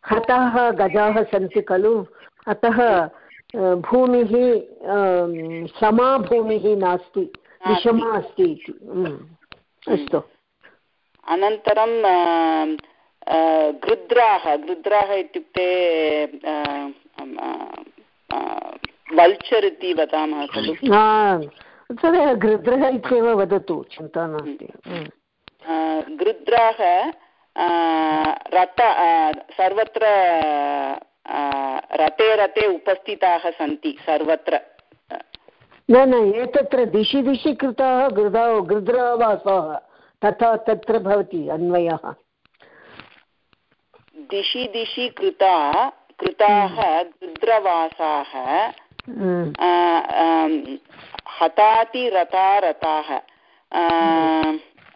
हताः गजाः सन्ति खलु। अतः भूमिः समा भूमिः नास्ति विषमा अस्ति इति। अस्तु। अनन्तरं गृद्राः गृद्राः इत्युक्ते वल्चर् इति वदामः खलु? तदेव गृध्रः इत्येव वदतु चिन्ता नास्ति। गृद्राः रथ सर्वत्र रथे रथे उपस्थिताः सन्ति सर्वत्र। न न एतत्र दिशि दिशि कृताः गृधा गृध्रावासाः तथा तत्र भवति अन्वयः। दिशि दिशि कृता कृताः गृध्रवासाः हम्म। हताति रथा रथाः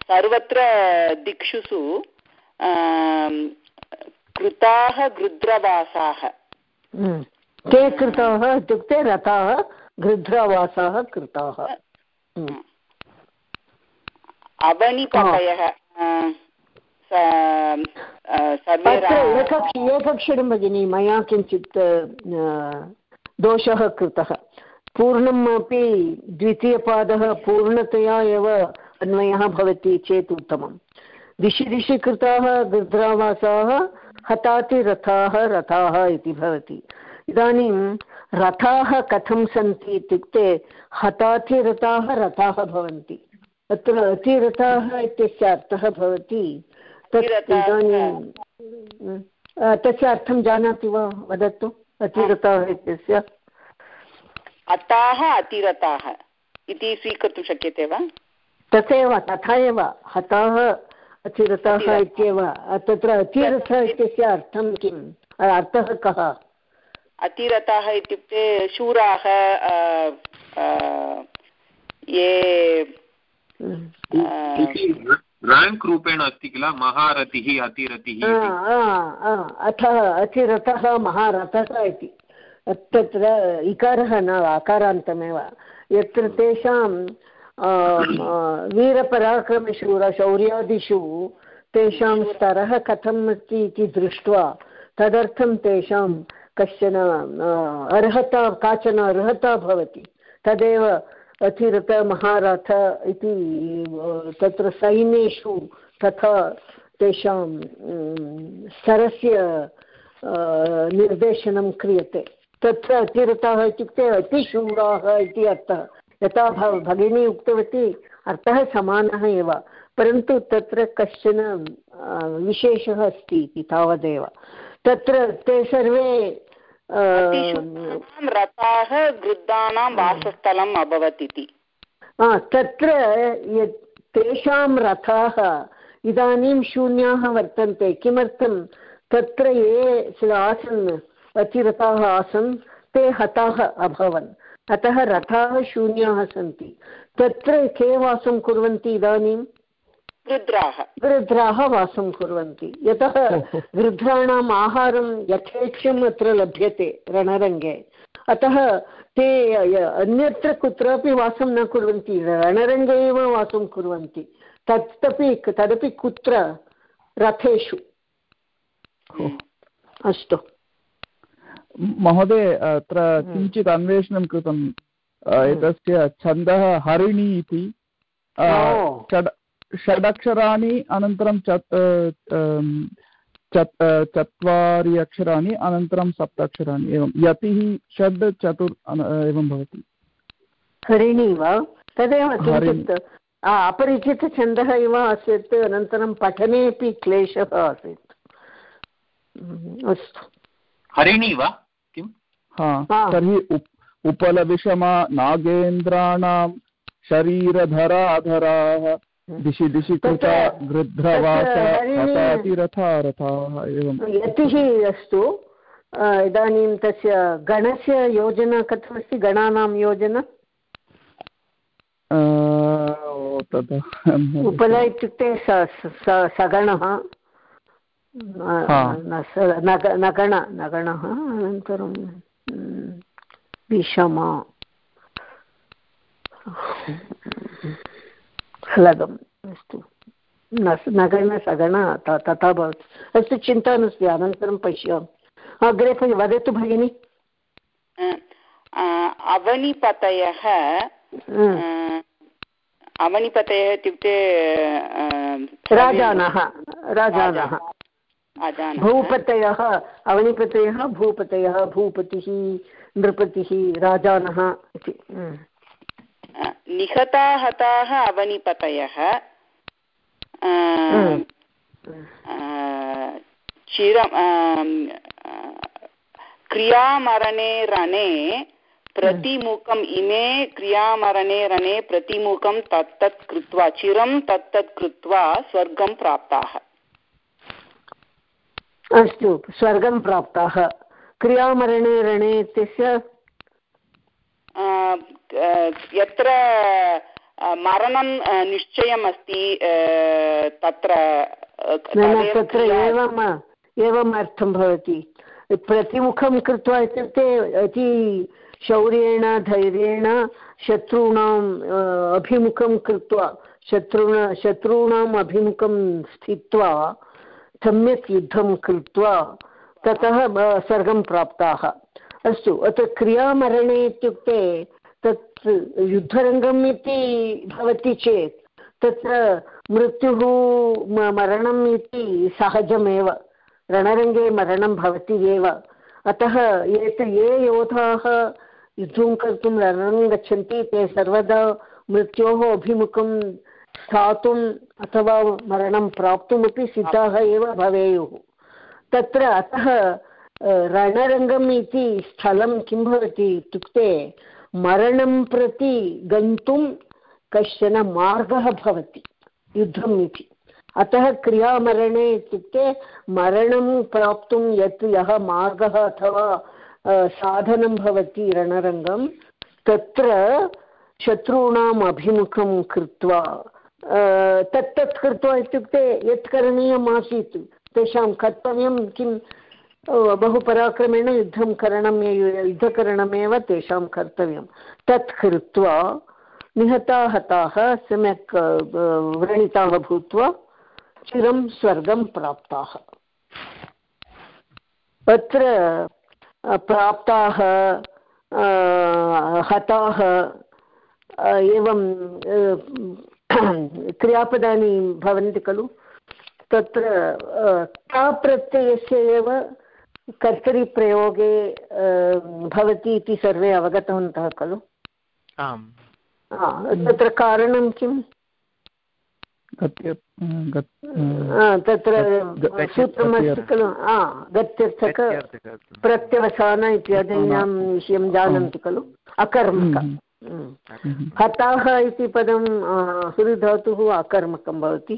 सर्वत्र दिक्षुषु कृताः गृध्रवासाः. हम्म। के कृताः इत्युक्ते रथाः गृध्रवासाः कृताः. हम्म। अवनिपतयः. एकक्षणं भगिनि मया किञ्चित् दोषः कृतः। पूर्णम् अपि द्वितीयपादः पूर्णतया एव अन्वयः भवति चेत् उत्तमं दिशि दिशि कृताः गृध्रावासाः हतातिरथाः रथाः इति भवति। इदानीं रथाः कथं सन्ति इत्युक्ते हतातिरथाः रथाः भवन्ति। अत्र अतिरथाः इत्यस्य अर्थः भवति। तत् इदानीं तस्य अर्थं जानाति वा? वदतु। अतिरथाः इत्यस्य? अताः अतिरताः इति स्वीकर्तुं शक्यते वा? तथैव तथा एव हताः अतिरथाः इत्येव। तत्र अतिरथ इत्यस्य अर्थं किम्? अर्थः कः? अतिरथाः इत्युक्ते शूराः ये राङ्क् रूपेण अस्ति किल महारथिः अतिरथिः अतः अतिरथः महारथः इति। तत्र इकारः न आकारान्तमेव यत्र तेषां वीरपराक्रमशूर शौर्यादिषु तेषां स्तरः कथम् अस्ति इति दृष्ट्वा तदर्थं तेषां कश्चन अर्हता काचन अर्हता भवति। तदेव अतिरथ महारथ इति तत्र सैन्येषु तथा तेषां स्तरस्य निर्देशनं क्रियते। तत्र अतिरथाः इत्युक्ते अतिशूराः इति अर्थः। यथा भगिनी उक्तवती, अर्थः समानः एव। परन्तु तत्र कश्चन विशेषः अस्ति इति तावदेव। तत्र ते सर्वे रथाः वृद्धानां वासस्थलम् अभवत् इति। तत्र तेषां रथाः इदानीं शून्याः वर्तन्ते किमर्थं? तत्र ये आसन् अतिरथाः आसन् ते हताः अभवन्। अतः रथाः शून्याः सन्ति। तत्र के वासं कुर्वन्ति इदानीं? गृध्राः। गृध्राः वासं कुर्वन्ति। यतः गृध्राणाम् आहारं यथेच्छम् अत्र लभ्यते रणरङ्गे। अतः ते अन्यत्र कुत्रापि वासं न कुर्वन्ति रणरङ्गे एव वासं कुर्वन्ति। तदपि तदपि कुत्र? रथेषु। अस्तु। महोदय अत्र हम्म। किञ्चित् अन्वेषणं कृतम्। हम्म। एतस्य छन्दः हरिणी इति। षड् षडक्षराणि अनन्तरं चत् चत्वारि अक्षराणि अनन्तरं सप्त अक्षराणि एवं यतिः षड् चतुर् एवं भवति। हरिणी वा? तदेव किञ्चित् अपरिचितछन्दः इव आसीत् अनन्तरं पठने अपि क्लेशः आसीत्। हम्म, अस्तु। हरिणी वा? तर्हि उप उपलविषमा नागेन्द्राणां शरीरधराधराः दिशि दिशि कृता एवं यतिः अस्तु। इदानीं तस्य गणस्य योजना कथमस्ति? गणानां योजना? उपल इत्युक्ते सगणः। नगण नगणः अनन्तरं विषमा। फलगम् अस्तु। नगण सगण तथा भवति। अस्तु चिन्ता नास्ति अनन्तरं पश्यामि। अग्रे वदतु भगिनि। अवनिपतयः अवनिपतयः इत्युक्ते राजानः राजानः। भूपतयः अवनिपतयः भूपतयः भूपतिः नृपतिः राजानः इति। निहता हताः अवनिपतयः चिरं क्रियामरणे रणे प्रतिमुखम् इमे क्रियामरणे रणे प्रतिमुखं तत्तत् कृत्वा चिरं तत्तत् कृत्वा स्वर्गं प्राप्ताः। अस्तु स्वर्गं प्राप्ताः। क्रियामरणे रणे इत्यस्य यत्र मरणं निश्चयम् अस्ति तत्र तत्र एवम् एवम् अर्थं भवति। प्रतिमुखं कृत्वा इत्युक्ते अति शौर्येण धैर्येण शत्रूणाम् अभिमुखं कृत्वा शत्रुण शत्रूणाम् अभिमुखं स्थित्वा सम्यक् युद्धं कृत्वा ततः स्वर्गं प्राप्ताः। अस्तु अत्र क्रियामरणे इत्युक्ते तत् युद्धरङ्गम् इति भवति चेत् तत्र मृत्युः मरणम् इति सहजमेव, रणरङ्गे मरणं भवति एव। अतः एत, ये योधाः युद्धं कर्तुं रणं गच्छन्ति, ते सर्वदा मृत्योः अभिमुखं स्थातुम् अथवा मरणं प्राप्तुमपि सिद्धाः एव भवेयुः। तत्र अतः रणरङ्गम् इति स्थलं किं भवति इत्युक्ते मरणं प्रति गन्तुं कश्चन मार्गः भवति, युद्धम् इति। अतः क्रियामरणे इत्युक्ते मरणं प्राप्तुं यत् यः मार्गः अथवा साधनं भवति रणरङ्गं, तत्र शत्रूणाम् अभिमुखं कृत्वा तत् तत् कृत्वा इत्युक्ते यत् करणीयम् आसीत् तेषां कर्तव्यं किं बहु पराक्रमेण युद्धं करणं युद्धकरणमेव तेषां कर्तव्यं। तत् कृत्वा निहताहताः सम्यक् व्रणिताः भूत्वा चिरं स्वर्गं प्राप्ताः। अत्र प्राप्ताः हताः एवं क्रियापदानि भवन्ति खलु? तत्र ताप्रत्ययस्य एव कर्तरिप्रयोगे भवति इति सर्वे अवगतवन्तः खलु? आम्। तत्र कारणं किम्? तत्र सूत्रमस्ति खलु गत्यर्थक प्रत्यवसान इत्यादीनां विषयं जानन्ति खलु? अकर्मक। हताः इति पदं हुरिधातुः अकर्मकं भवति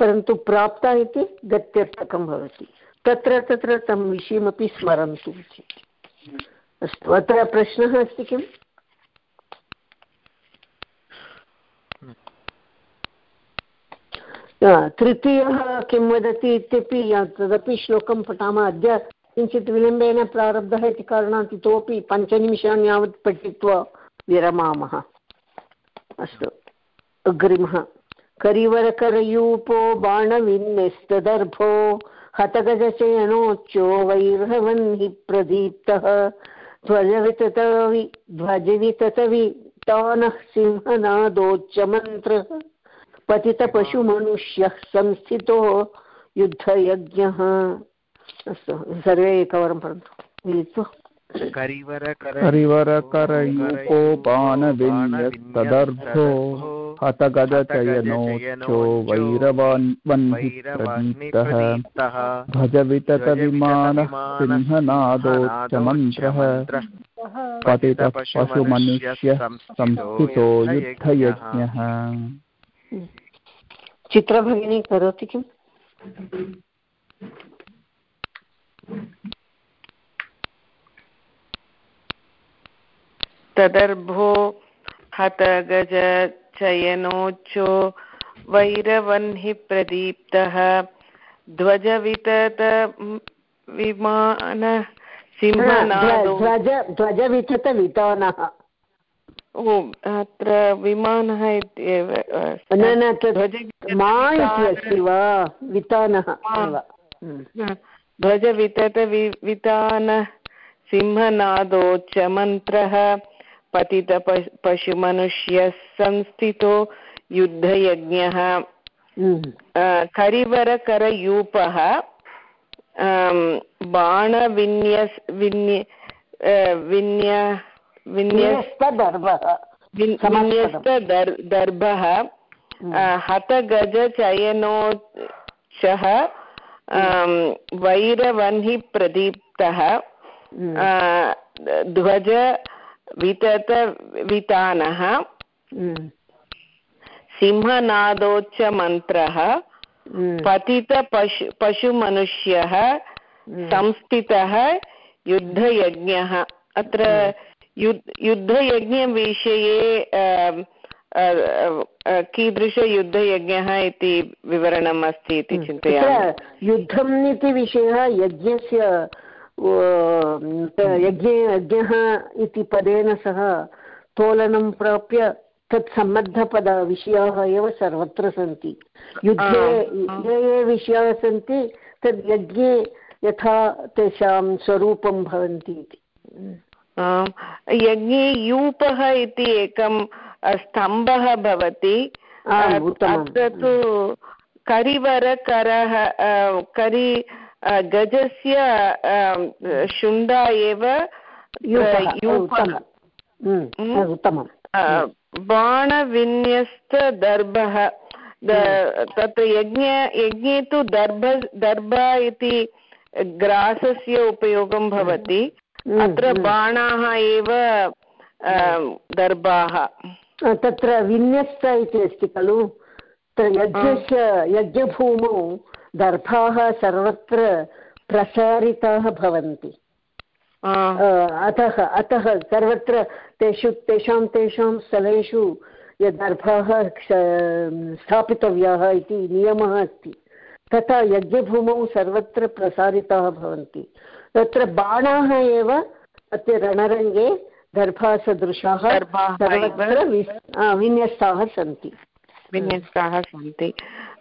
परन्तु प्राप्ता इति गत्यर्थकं भवति। तत्र तत्र तं विषयमपि स्मरन्तु अस्तु, अत्र प्रश्नः अस्ति किम्? तृतीयः किं वदति इत्यपि तदपि श्लोकं पठामः। अद्य किञ्चित् विलम्बेन प्रारब्धः इति कारणात् इतोपि पञ्चनिमिषान् यावत् पठित्वा विरमामः। अस्तु, अग्रिमः। करिवरकरयूपो बाणविन्यस्तदर्भो हतगजचयनोच्चो वैर्हवन्हि प्रदीप्तः। ध्वजविततवि तानः सिंहनादोच्चमन्त्रः। पतितपशुमनुष्यः संस्थितो युद्धयज्ञः। अस्तु सर्वे एकवारं परन्तु मिलित्वा। करिवरकरयूपो बाणविन्यस्तदर्भो हतगजचयनोच्चो वैरवन्निप्रदीप्तः भजविततविमानः सिंहनादोच्चमन्त्रः पतितः पशुमनुष्यः संस्थितो युद्धयज्ञः चित्रभगिनी करोति किम्? तदर्भो हतगजचयनोच्चो वैरवह्नि प्रदीप्तः ध्वजवितत विमान सिंहनादो ध्वजविततवितानः। अत्र विमानः इत्येव न न मा इति अस्ति वा? वितानः ध्वजविततवितानः सिंहनादोच्चमन्त्रः पतित पशुमनुष्यः संस्थितो युद्धयज्ञः। करिवरकरयूपः बाणविन्यस् विन्य विन्य विन्यस्तदर्भः। विन्यस्तदर्भः हतगजचयनोचः वैरवह्नि प्रदीप्तः ध्वज वितत वितानः सिंहनादोच्चमन्त्रः पतित पशु पशुमनुष्यः संस्थितः युद्धयज्ञः। अत्र युद्धयज्ञविषये कीदृशयुद्धयज्ञः इति विवरणम् अस्ति इति चिन्तयामि। युद्धम् इति विषयः यज्ञस्य यज्ञे यज्ञः इति पदेन सह तोलनं प्राप्य तत् सम्बद्धपदविषयाः एव सर्वत्र सन्ति। युद्धे ये ये विषयाः सन्ति तद् यज्ञे यथा तेषां स्वरूपं भवन्ति इति। यज्ञे यूपः इति एकं स्तम्भः भवति। अत्र तु करिवरकरः करि गजस्य शुण्डा एव उत्तमं बाणविन्यस्तदर्भः। तत्र यज्ञ यज्ञे तु दर्भ दर्भ इति ग्रासस्य उपयोगं भवति। अत्र बाणाः एव दर्भाः। तत्र विन्यस्त इति अस्ति खलु? यज्ञस्य यज्ञभूमौ दर्भाः सर्वत्र प्रसारिताः भवन्ति। अतः अतः सर्वत्र तेषु तेषां तेषां स्थलेषु यद्दर्भाः स्थापितव्याः इति नियमः अस्ति। तथा यज्ञभूमौ सर्वत्र प्रसारिताः भवन्ति। तत्र बाणाः एव अत्र रणरङ्गे दर्भासदृशाः सर्वत्र विन्यस्ताः सन्ति। विन्यस्ताः सन्ति।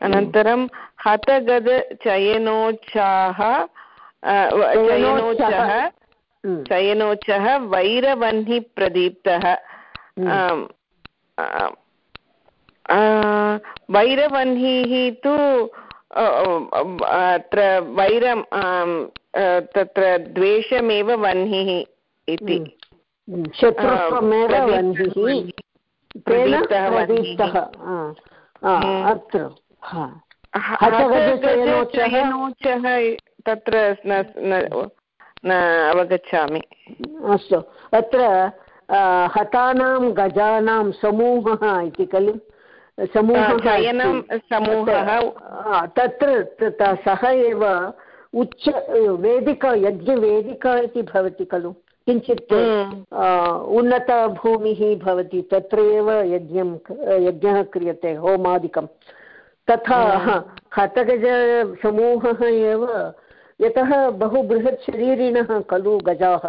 अनन्तरं हतगदचयनोच्चाः चयनोच्चः चयनोच्चः। वैरवह्निप्रदीप्तः। वैरवह्निः तु अत्र वैरं तत्र द्वेषमेव वह्निः इति। शत्रुत्वमेव वह्निः। प्रदीप्तः अत्र। चयनोचः तत्र न अवगच्छामि। अस्तु। अत्र हतानां गजानां समूहः इति खलु? समूहः समूहः। तत्र सः एव उच्च वेदिका यज्ञवेदिका इति भवति खलु? किञ्चित् उन्नतभूमिः भवति तत्र एव यज्ञं यज्ञः क्रियते होमादिकं। तथा हतगजसमूहः एव यतः बहु बृहत् शरीरिणः खलु गजाः।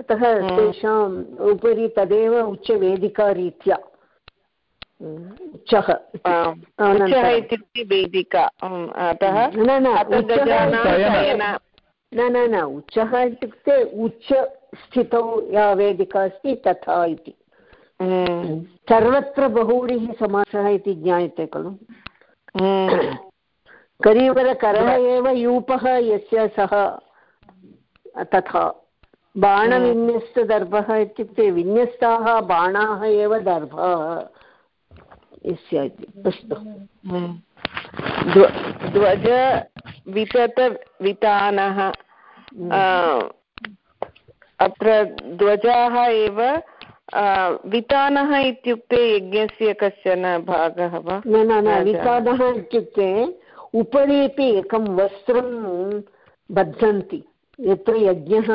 अतः तेषाम् उपरि तदेव उच्चवेदिकारीत्या उच्चः इत्युक्ते वेदिका। अतः न न न उच्चः इत्युक्ते उच्चस्थितौ या वेदिका अस्ति तथा इति। सर्वत्र बहुव्रीः समासः इति ज्ञायते खलु। करीवरकरः एव यूपः यस्य सः तथा बाणविन्यस्तदर्भः इत्युक्ते विन्यस्ताः बाणाः एव दर्भाः यस्य अस्तु ध्वज विततवितानः अत्र ध्वजाः एव वितानः इत्युक्ते यज्ञस्य कश्चन भागः वा? न न वितानः इत्युक्ते उपरि अपि एकं वस्त्रं बध्नन्ति। यत्र यज्ञः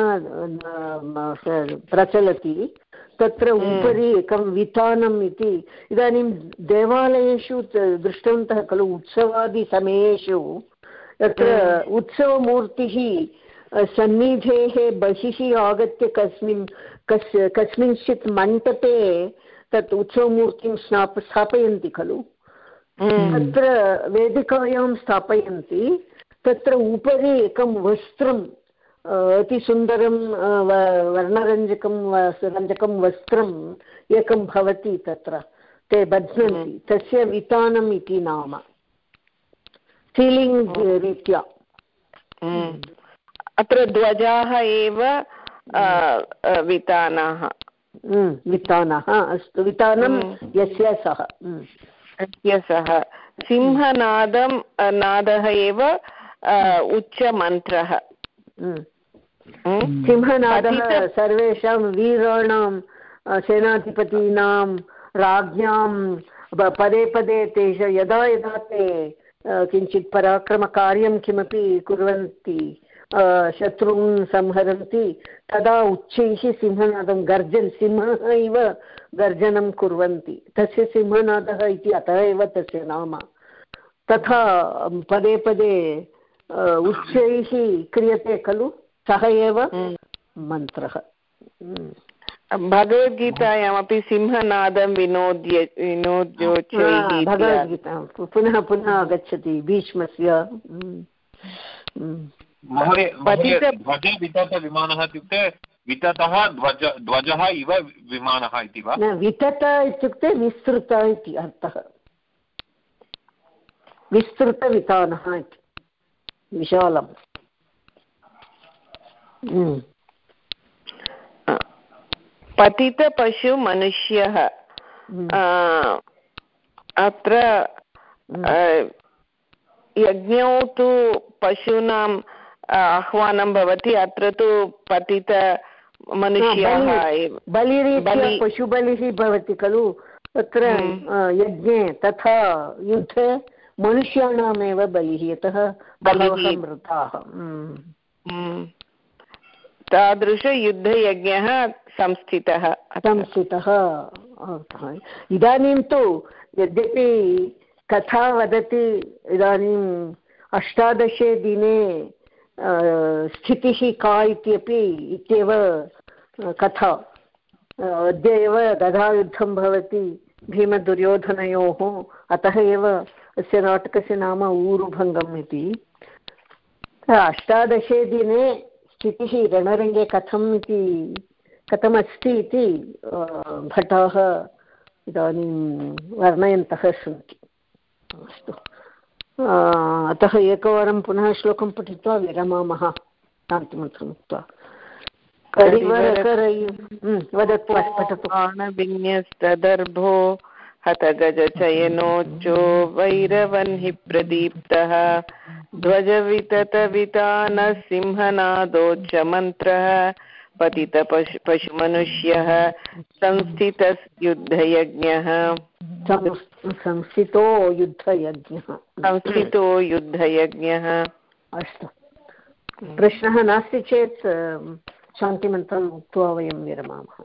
प्रचलति तत्र उपरि एकं वितानम् इति। इदानीं देवालयेषु दृष्टवन्तः खलु उत्सवादिसमयेषु तत्र उत्सवमूर्तिः सन्निधेः बहिः आगत्य कस्मिन् कस् कस्मिंश्चित् मण्डपे तत् उत्सवमूर्तिं स्नाप स्थापयन्ति खलु। तत्र वेदिकायां स्थापयन्ति तत्र उपरि एकं वस्त्रं अतिसुन्दरं वर्णरञ्जकं रञ्जकं वस्त्रम् एकं भवति तत्र ते बध्नन्ति तस्य वितानम् इति नाम। सीलिङ्ग् रीत्या। अत्र ध्वजाः एव वितानाः। वितानः अस्तु वितानं यस्य सः यस्य सः। सिंहनादं नादः एव उच्चमन्त्रः। सिंहनादः सर्वेषां वीराणां सेनाधिपतीनां राज्ञां पदे पदे तेष यदा यदा ते किञ्चित् पराक्रमकार्यं किमपि कुर्वन्ति शत्रून् संहरन्ति तदा उच्चैः सिंहनादं गर्जन् सिंहः इव गर्जनं कुर्वन्ति। तस्य सिंहनादः इति अतः एव तस्य नाम। तथा पदे पदे उच्चैः क्रियते खलु सः एव मन्त्रः। भगवद्गीतायामपि सिंहनादं विनोद्य विनोद्योच्चैः भगवद्गीता। पुनः पुनः आगच्छति भीष्मस्य। महोदय ध्वज विततविमानः इत्युक्ते विततः ध्वज ध्वजः इव विमानः इति वा? वितत इत्युक्ते विस्तृत इति अर्थः। विस्तृतवितानः इति। विशालम्। पतितपशुमनुष्यः। अत्र यज्ञौ तु पशूनाम् आह्वानं भवति अत्र तु पतित मनुष्याः बलिरीत्या पशुबलिः भवति खलु तत्र यज्ञे तथा युद्धे मनुष्याणामेव बलिः यतः बहवः मृताः तादृशयुद्धयज्ञः संस्थितः संस्थितः इदानीं तु यद्यपि कथा वदति इदानीम् अष्टादशे दिने स्थितिः का इत्यपि इत्येव कथा। अद्य एव गदायुद्धं भवति भीमदुर्योधनयोः, अतः एव अस्य नाटकस्य नाम ऊरुभङ्गम् इति। अष्टादशे दिने स्थितिः रणरङ्गे कथम् इति, कथमस्ति इति भटाः इदानीं वर्णयन्तः सन्ति। अस्तु। अतः एकवारं पुनः श्लोकं पठित्वा विरमामः शान्तिमन्त्रम् उक्त्वा। वदतु पठतु। विन्यस्तदर्भो हतगजचयनोच्चो वैरवह्नि प्रदीप्तः। ध्वजविततवितानः सिंहनादोच्चमन्त्रः पतितपशु पशुमनुष्यः संस्थितयुद्धयज्ञः संस्थितो युद्धयज्ञः। संस्थितो युद्धयज्ञः। अस्तु। प्रश्नः नास्ति चेत् शान्तिमन्त्रम् उक्त्वा वयं विरमामः।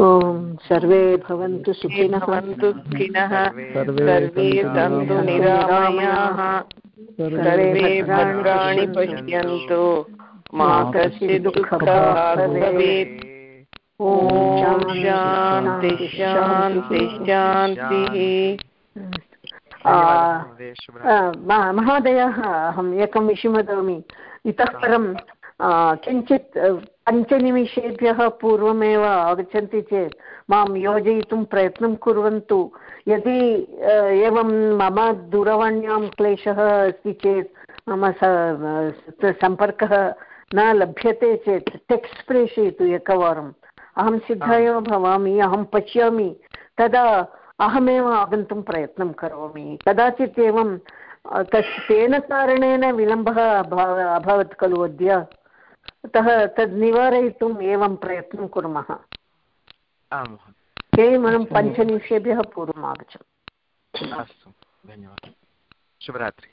ॐ सर्वे भवन्तु सुखिनः। भवन्तु सुखिनः। सर्वे सन्तु निरामयाः। सर्वे भद्राणि पश्यन्तु। मा कश्चित् दुःखभाग् भवेत् ॐ शान्ति शान्ति शान्तिः। महोदयः। अहम् एकं विषयं वदामि। इतः परं किञ्चित् पञ्चनिमिषेभ्यः पूर्वमेव आगच्छन्ति चेत् माँ योजयितुं प्रयत्नं कुर्वन्तु। यदि एवं मम दूरवाण्यां क्लेशः अस्ति चेत् मम सम्पर्कः न लभ्यते चेत् टेक्स्ट् प्रेषयतु एकवारम्। अहं सिद्धा एव भवामि अहं पश्यामि तदा अहमेव आगन्तुं प्रयत्नं करोमि। कदाचित् एवं तत् तेन कारणेन विलम्बः अभवत् खलु अद्य। अतः तद् निवारयितुम् एवं प्रयत्नं कुर्मः। केवलं पञ्चनिमिषेभ्यः पूर्वम् आगच्छतु अस्तु धन्यवादः। शुभरात्रि।